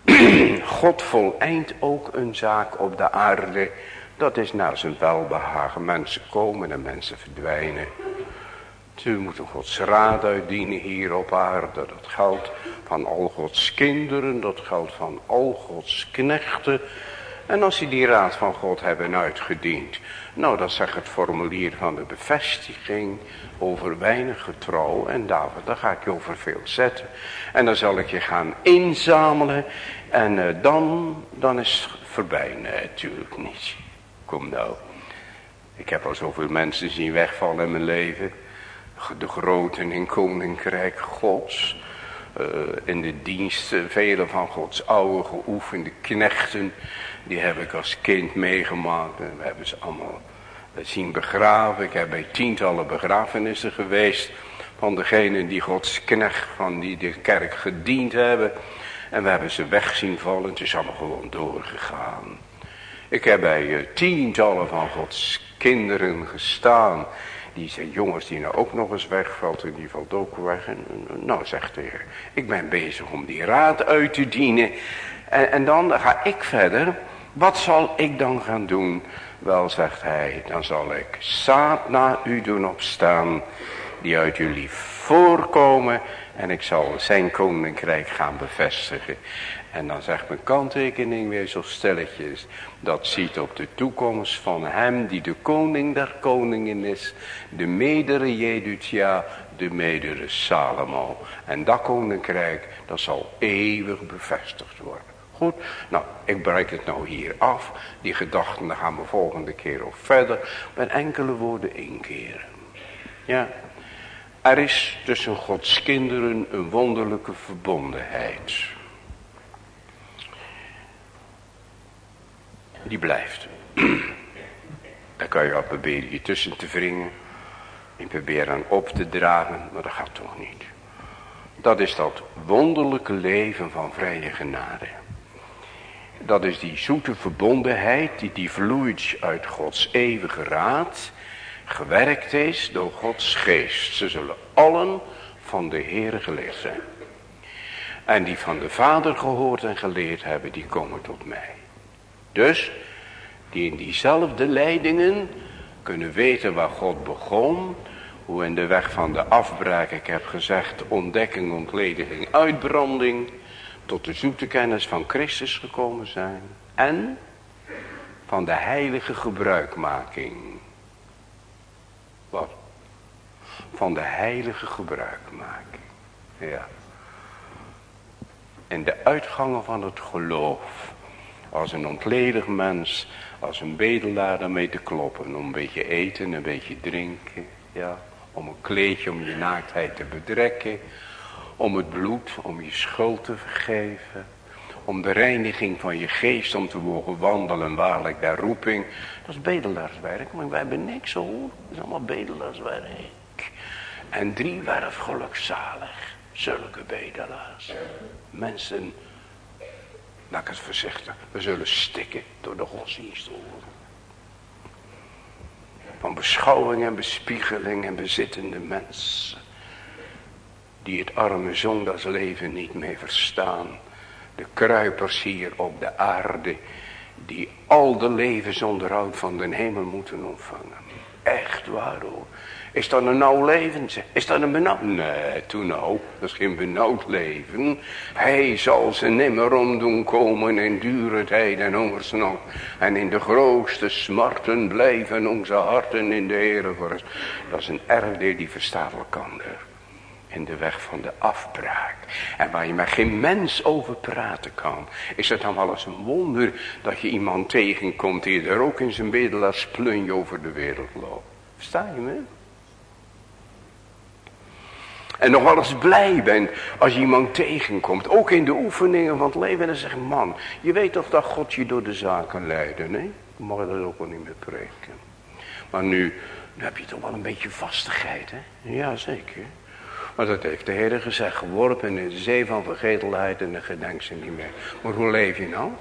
God voleind ook een zaak op de aarde. Dat is naar zijn welbehagen. Mensen komen en mensen verdwijnen. Ze moeten Gods raad uitdienen hier op aarde. Dat geldt van al Gods kinderen. Dat geldt van al Gods knechten. En als ze die raad van God hebben uitgediend. Nou, dat zegt het formulier van de bevestiging over weinig getrouw. En David, daar ga ik je over veel zetten. En dan zal ik je gaan inzamelen. En uh, dan, dan is het voorbij. Natuurlijk niet. Kom nou. Ik heb al zoveel mensen zien wegvallen in mijn leven. De groten in koninkrijk gods. Uh, in de dienst, vele van Gods oude geoefende knechten. Die heb ik als kind meegemaakt. En we hebben ze allemaal zien begraven. Ik heb bij tientallen begrafenissen geweest. Van degenen die Gods knecht van die de kerk gediend hebben. En we hebben ze weg zien vallen. Het is allemaal gewoon doorgegaan. Ik heb bij uh, tientallen van Gods kinderen gestaan. Die zijn jongens die nou ook nog eens wegvalt. En die valt ook weg. En, nou zegt de heer. Ik ben bezig om die raad uit te dienen. En, en dan ga ik verder. Wat zal ik dan gaan doen? Wel, zegt hij, dan zal ik zaad naar u doen opstaan, die uit jullie voorkomen. En ik zal zijn koninkrijk gaan bevestigen. En dan zegt mijn kanttekening weer zo stelletjes. Dat ziet op de toekomst van hem die de koning der koningen is. De medere Jedutia, de medere Salomo. En dat koninkrijk, dat zal eeuwig bevestigd worden. Goed, nou, ik breek het nou hier af. Die gedachten, gaan we volgende keer op verder. Met enkele woorden inkeren. Ja, er is tussen Gods kinderen een wonderlijke verbondenheid. Die blijft. Daar kan je al proberen je tussen te wringen. En proberen op te dragen, maar dat gaat toch niet. Dat is dat wonderlijke leven van vrije genade. Dat is die zoete verbondenheid die, die vloeit uit Gods eeuwige raad. Gewerkt is door Gods geest. Ze zullen allen van de Heer geleerd zijn. En die van de Vader gehoord en geleerd hebben, die komen tot mij. Dus, die in diezelfde leidingen kunnen weten waar God begon. Hoe in de weg van de afbraak, ik heb gezegd, ontdekking, ontlediging, uitbranding tot de zoete kennis van Christus gekomen zijn. En van de heilige gebruikmaking. Wat? Van de heilige gebruikmaking. Ja. En de uitgangen van het geloof. Als een ontledig mens, als een bedelaar daarmee te kloppen. Om een beetje eten, een beetje drinken. Ja. Om een kleedje om je naaktheid te bedrekken. Om het bloed, om je schuld te vergeven. Om de reiniging van je geest, om te mogen wandelen waarlijk daar roeping. Dat is bedelaarswerk, maar wij hebben niks hoor. Dat is allemaal bedelaarswerk. En drie werf gelukzalig. Zulke bedelaars. Mensen, laat ik het voorzichtig, we zullen stikken door de godsdienst Van beschouwing en bespiegeling en bezittende mensen. Die het arme zondagsleven niet meer verstaan. De kruipers hier op de aarde. Die al de levensonderhoud van de hemel moeten ontvangen. Echt waar hoor. Is dat een nauw leven? Is dat een benauwd? Nee, toen nou, dat is geen benauwd leven. Hij zal ze nimmer om doen komen in dure tijd en hongersnood. En in de grootste smarten blijven onze harten in de Heere vorst. Dat is een erfdeel die verstaat elkander. In de weg van de afbraak. En waar je met geen mens over praten kan. Is het dan wel eens een wonder dat je iemand tegenkomt die er ook in zijn bedelaarsplunje over de wereld loopt. Versta je me? En nog wel eens blij bent als je iemand tegenkomt. Ook in de oefeningen van het leven. En dan zeg man, je weet toch dat God je door de zaken leidde. Nee? Dan mag dat ook wel niet meer preken. Maar nu, nu heb je toch wel een beetje vastigheid. Hè? Ja, zeker. Maar dat heeft de Heer gezegd. Geworpen in de zee van vergetelheid en de gedenk ze niet meer. Maar hoe leef je nou?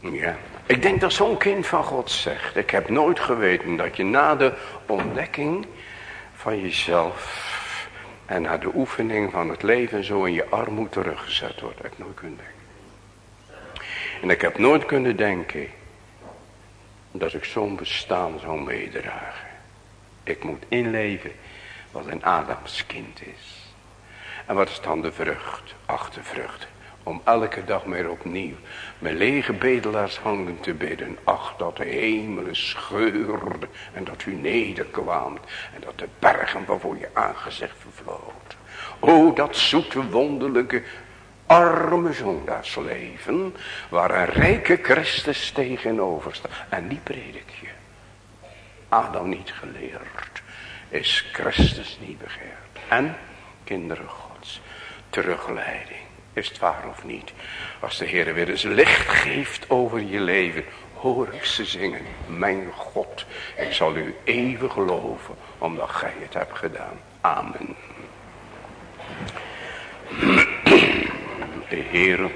ja. Ik denk dat zo'n kind van God zegt. Ik heb nooit geweten dat je na de ontdekking van jezelf en naar de oefening van het leven zo in je armoede teruggezet wordt. Dat heb ik nooit kunnen denken. En ik heb nooit kunnen denken dat ik zo'n bestaan zou meedragen. Ik moet inleven wat een Adams kind is. En wat is dan de vrucht, achtervrucht? Om elke dag meer opnieuw met lege bedelaarshangen te bidden. Ach, dat de hemelen scheurden en dat u nederkwaamt. En dat de bergen van voor je aangezicht vervloot. O, dat zoete wonderlijke arme zondaarsleven. Waar een rijke Christus tegenover staat. En die predik je. Adam niet geleerd. Is Christus niet begeerd. En kinderen gods. Terugleiding. Is het waar of niet? Als de Heer weer eens licht geeft over je leven. Hoor ik ze zingen. Mijn God. Ik zal u even geloven. Omdat gij het hebt gedaan. Amen. De Heer.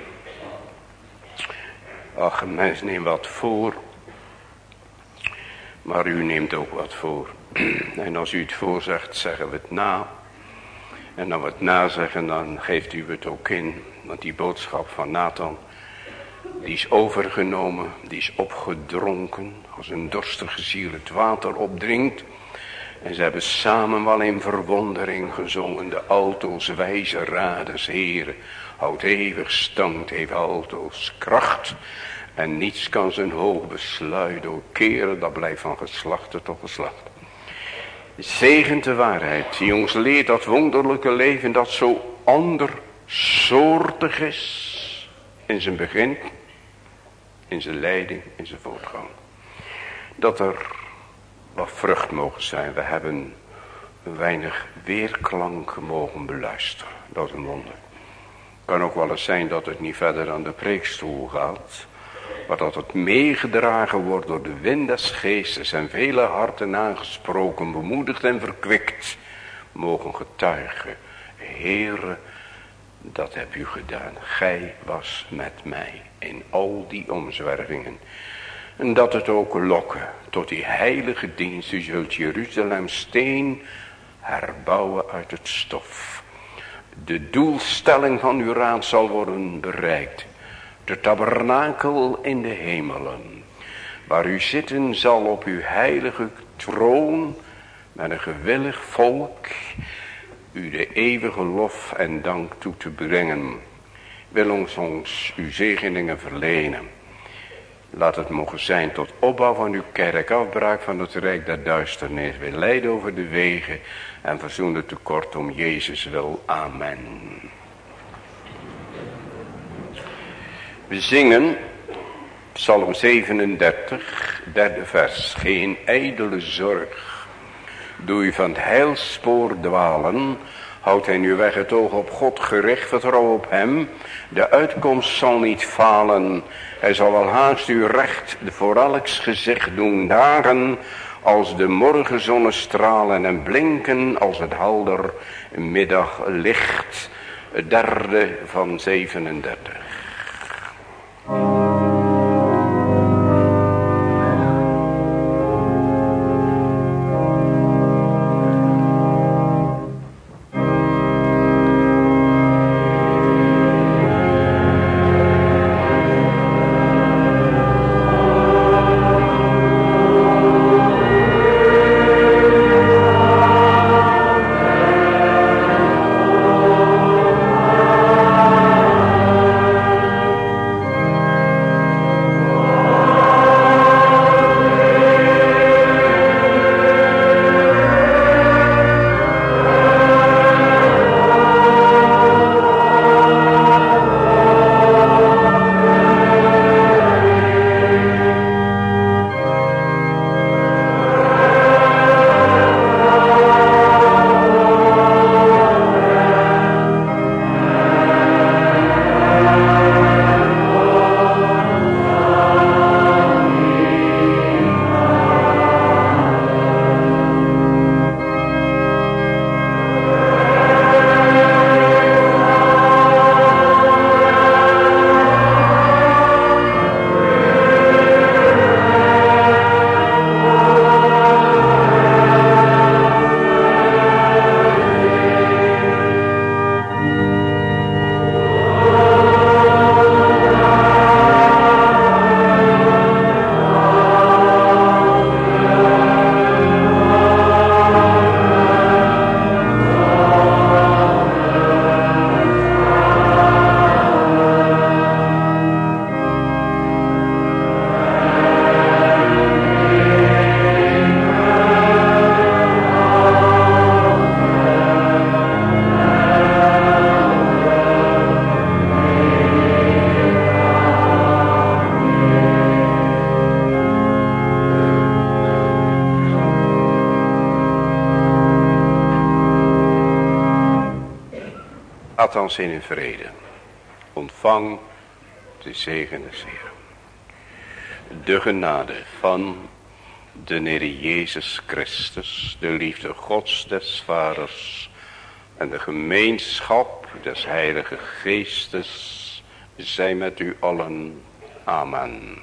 Ach, een mens neemt wat voor. Maar u neemt ook wat voor. En als u het voorzegt, zeggen we het na. En dan wat nazeggen, dan geeft u het ook in. Want die boodschap van Nathan, die is overgenomen, die is opgedronken. Als een dorstige ziel het water opdringt. En ze hebben samen wel in verwondering gezongen. De alto's wijze raders heren. Houdt eeuwig stand, heeft alto's kracht. En niets kan zijn hoog besluit keren Dat blijft van geslacht tot geslacht. Zegent de waarheid die ons leert dat wonderlijke leven dat zo andersoortig is. In zijn begin, in zijn leiding, in zijn voortgang. Dat er wat vrucht mogen zijn. We hebben weinig weerklank mogen beluisteren. Dat is een wonder. Kan ook wel eens zijn dat het niet verder aan de preekstoel gaat. Maar dat het meegedragen wordt door de wind des geestes en vele harten aangesproken, bemoedigd en verkwikt, mogen getuigen. Heere, dat heb u gedaan. Gij was met mij in al die omzwervingen. En dat het ook lokken tot die heilige dienst. U zult Jeruzalem steen herbouwen uit het stof. De doelstelling van uw raad zal worden bereikt de tabernakel in de hemelen. Waar u zitten zal op uw heilige troon met een gewillig volk. u de eeuwige lof en dank toe te brengen. Wil ons ons uw zegeningen verlenen. Laat het mogen zijn tot opbouw van uw kerk, afbraak van het rijk der duisternis. Wil leiden over de wegen en verzoen de tekort om Jezus wil. Amen. We zingen Psalm 37, derde vers. Geen ijdele zorg. Doe u van het heilspoor dwalen. Houdt hij nu weg het oog op God gericht, vertrouw op hem. De uitkomst zal niet falen. Hij zal wel haast u recht voor elks gezicht doen dagen. Als de morgenzonne stralen en blinken als het helder middaglicht. Derde van 37. In vrede. Ontvang de zegen. De genade van de Heer Jezus Christus, de liefde Gods des Vaders en de gemeenschap des Heilige Geestes, zij met u allen. Amen.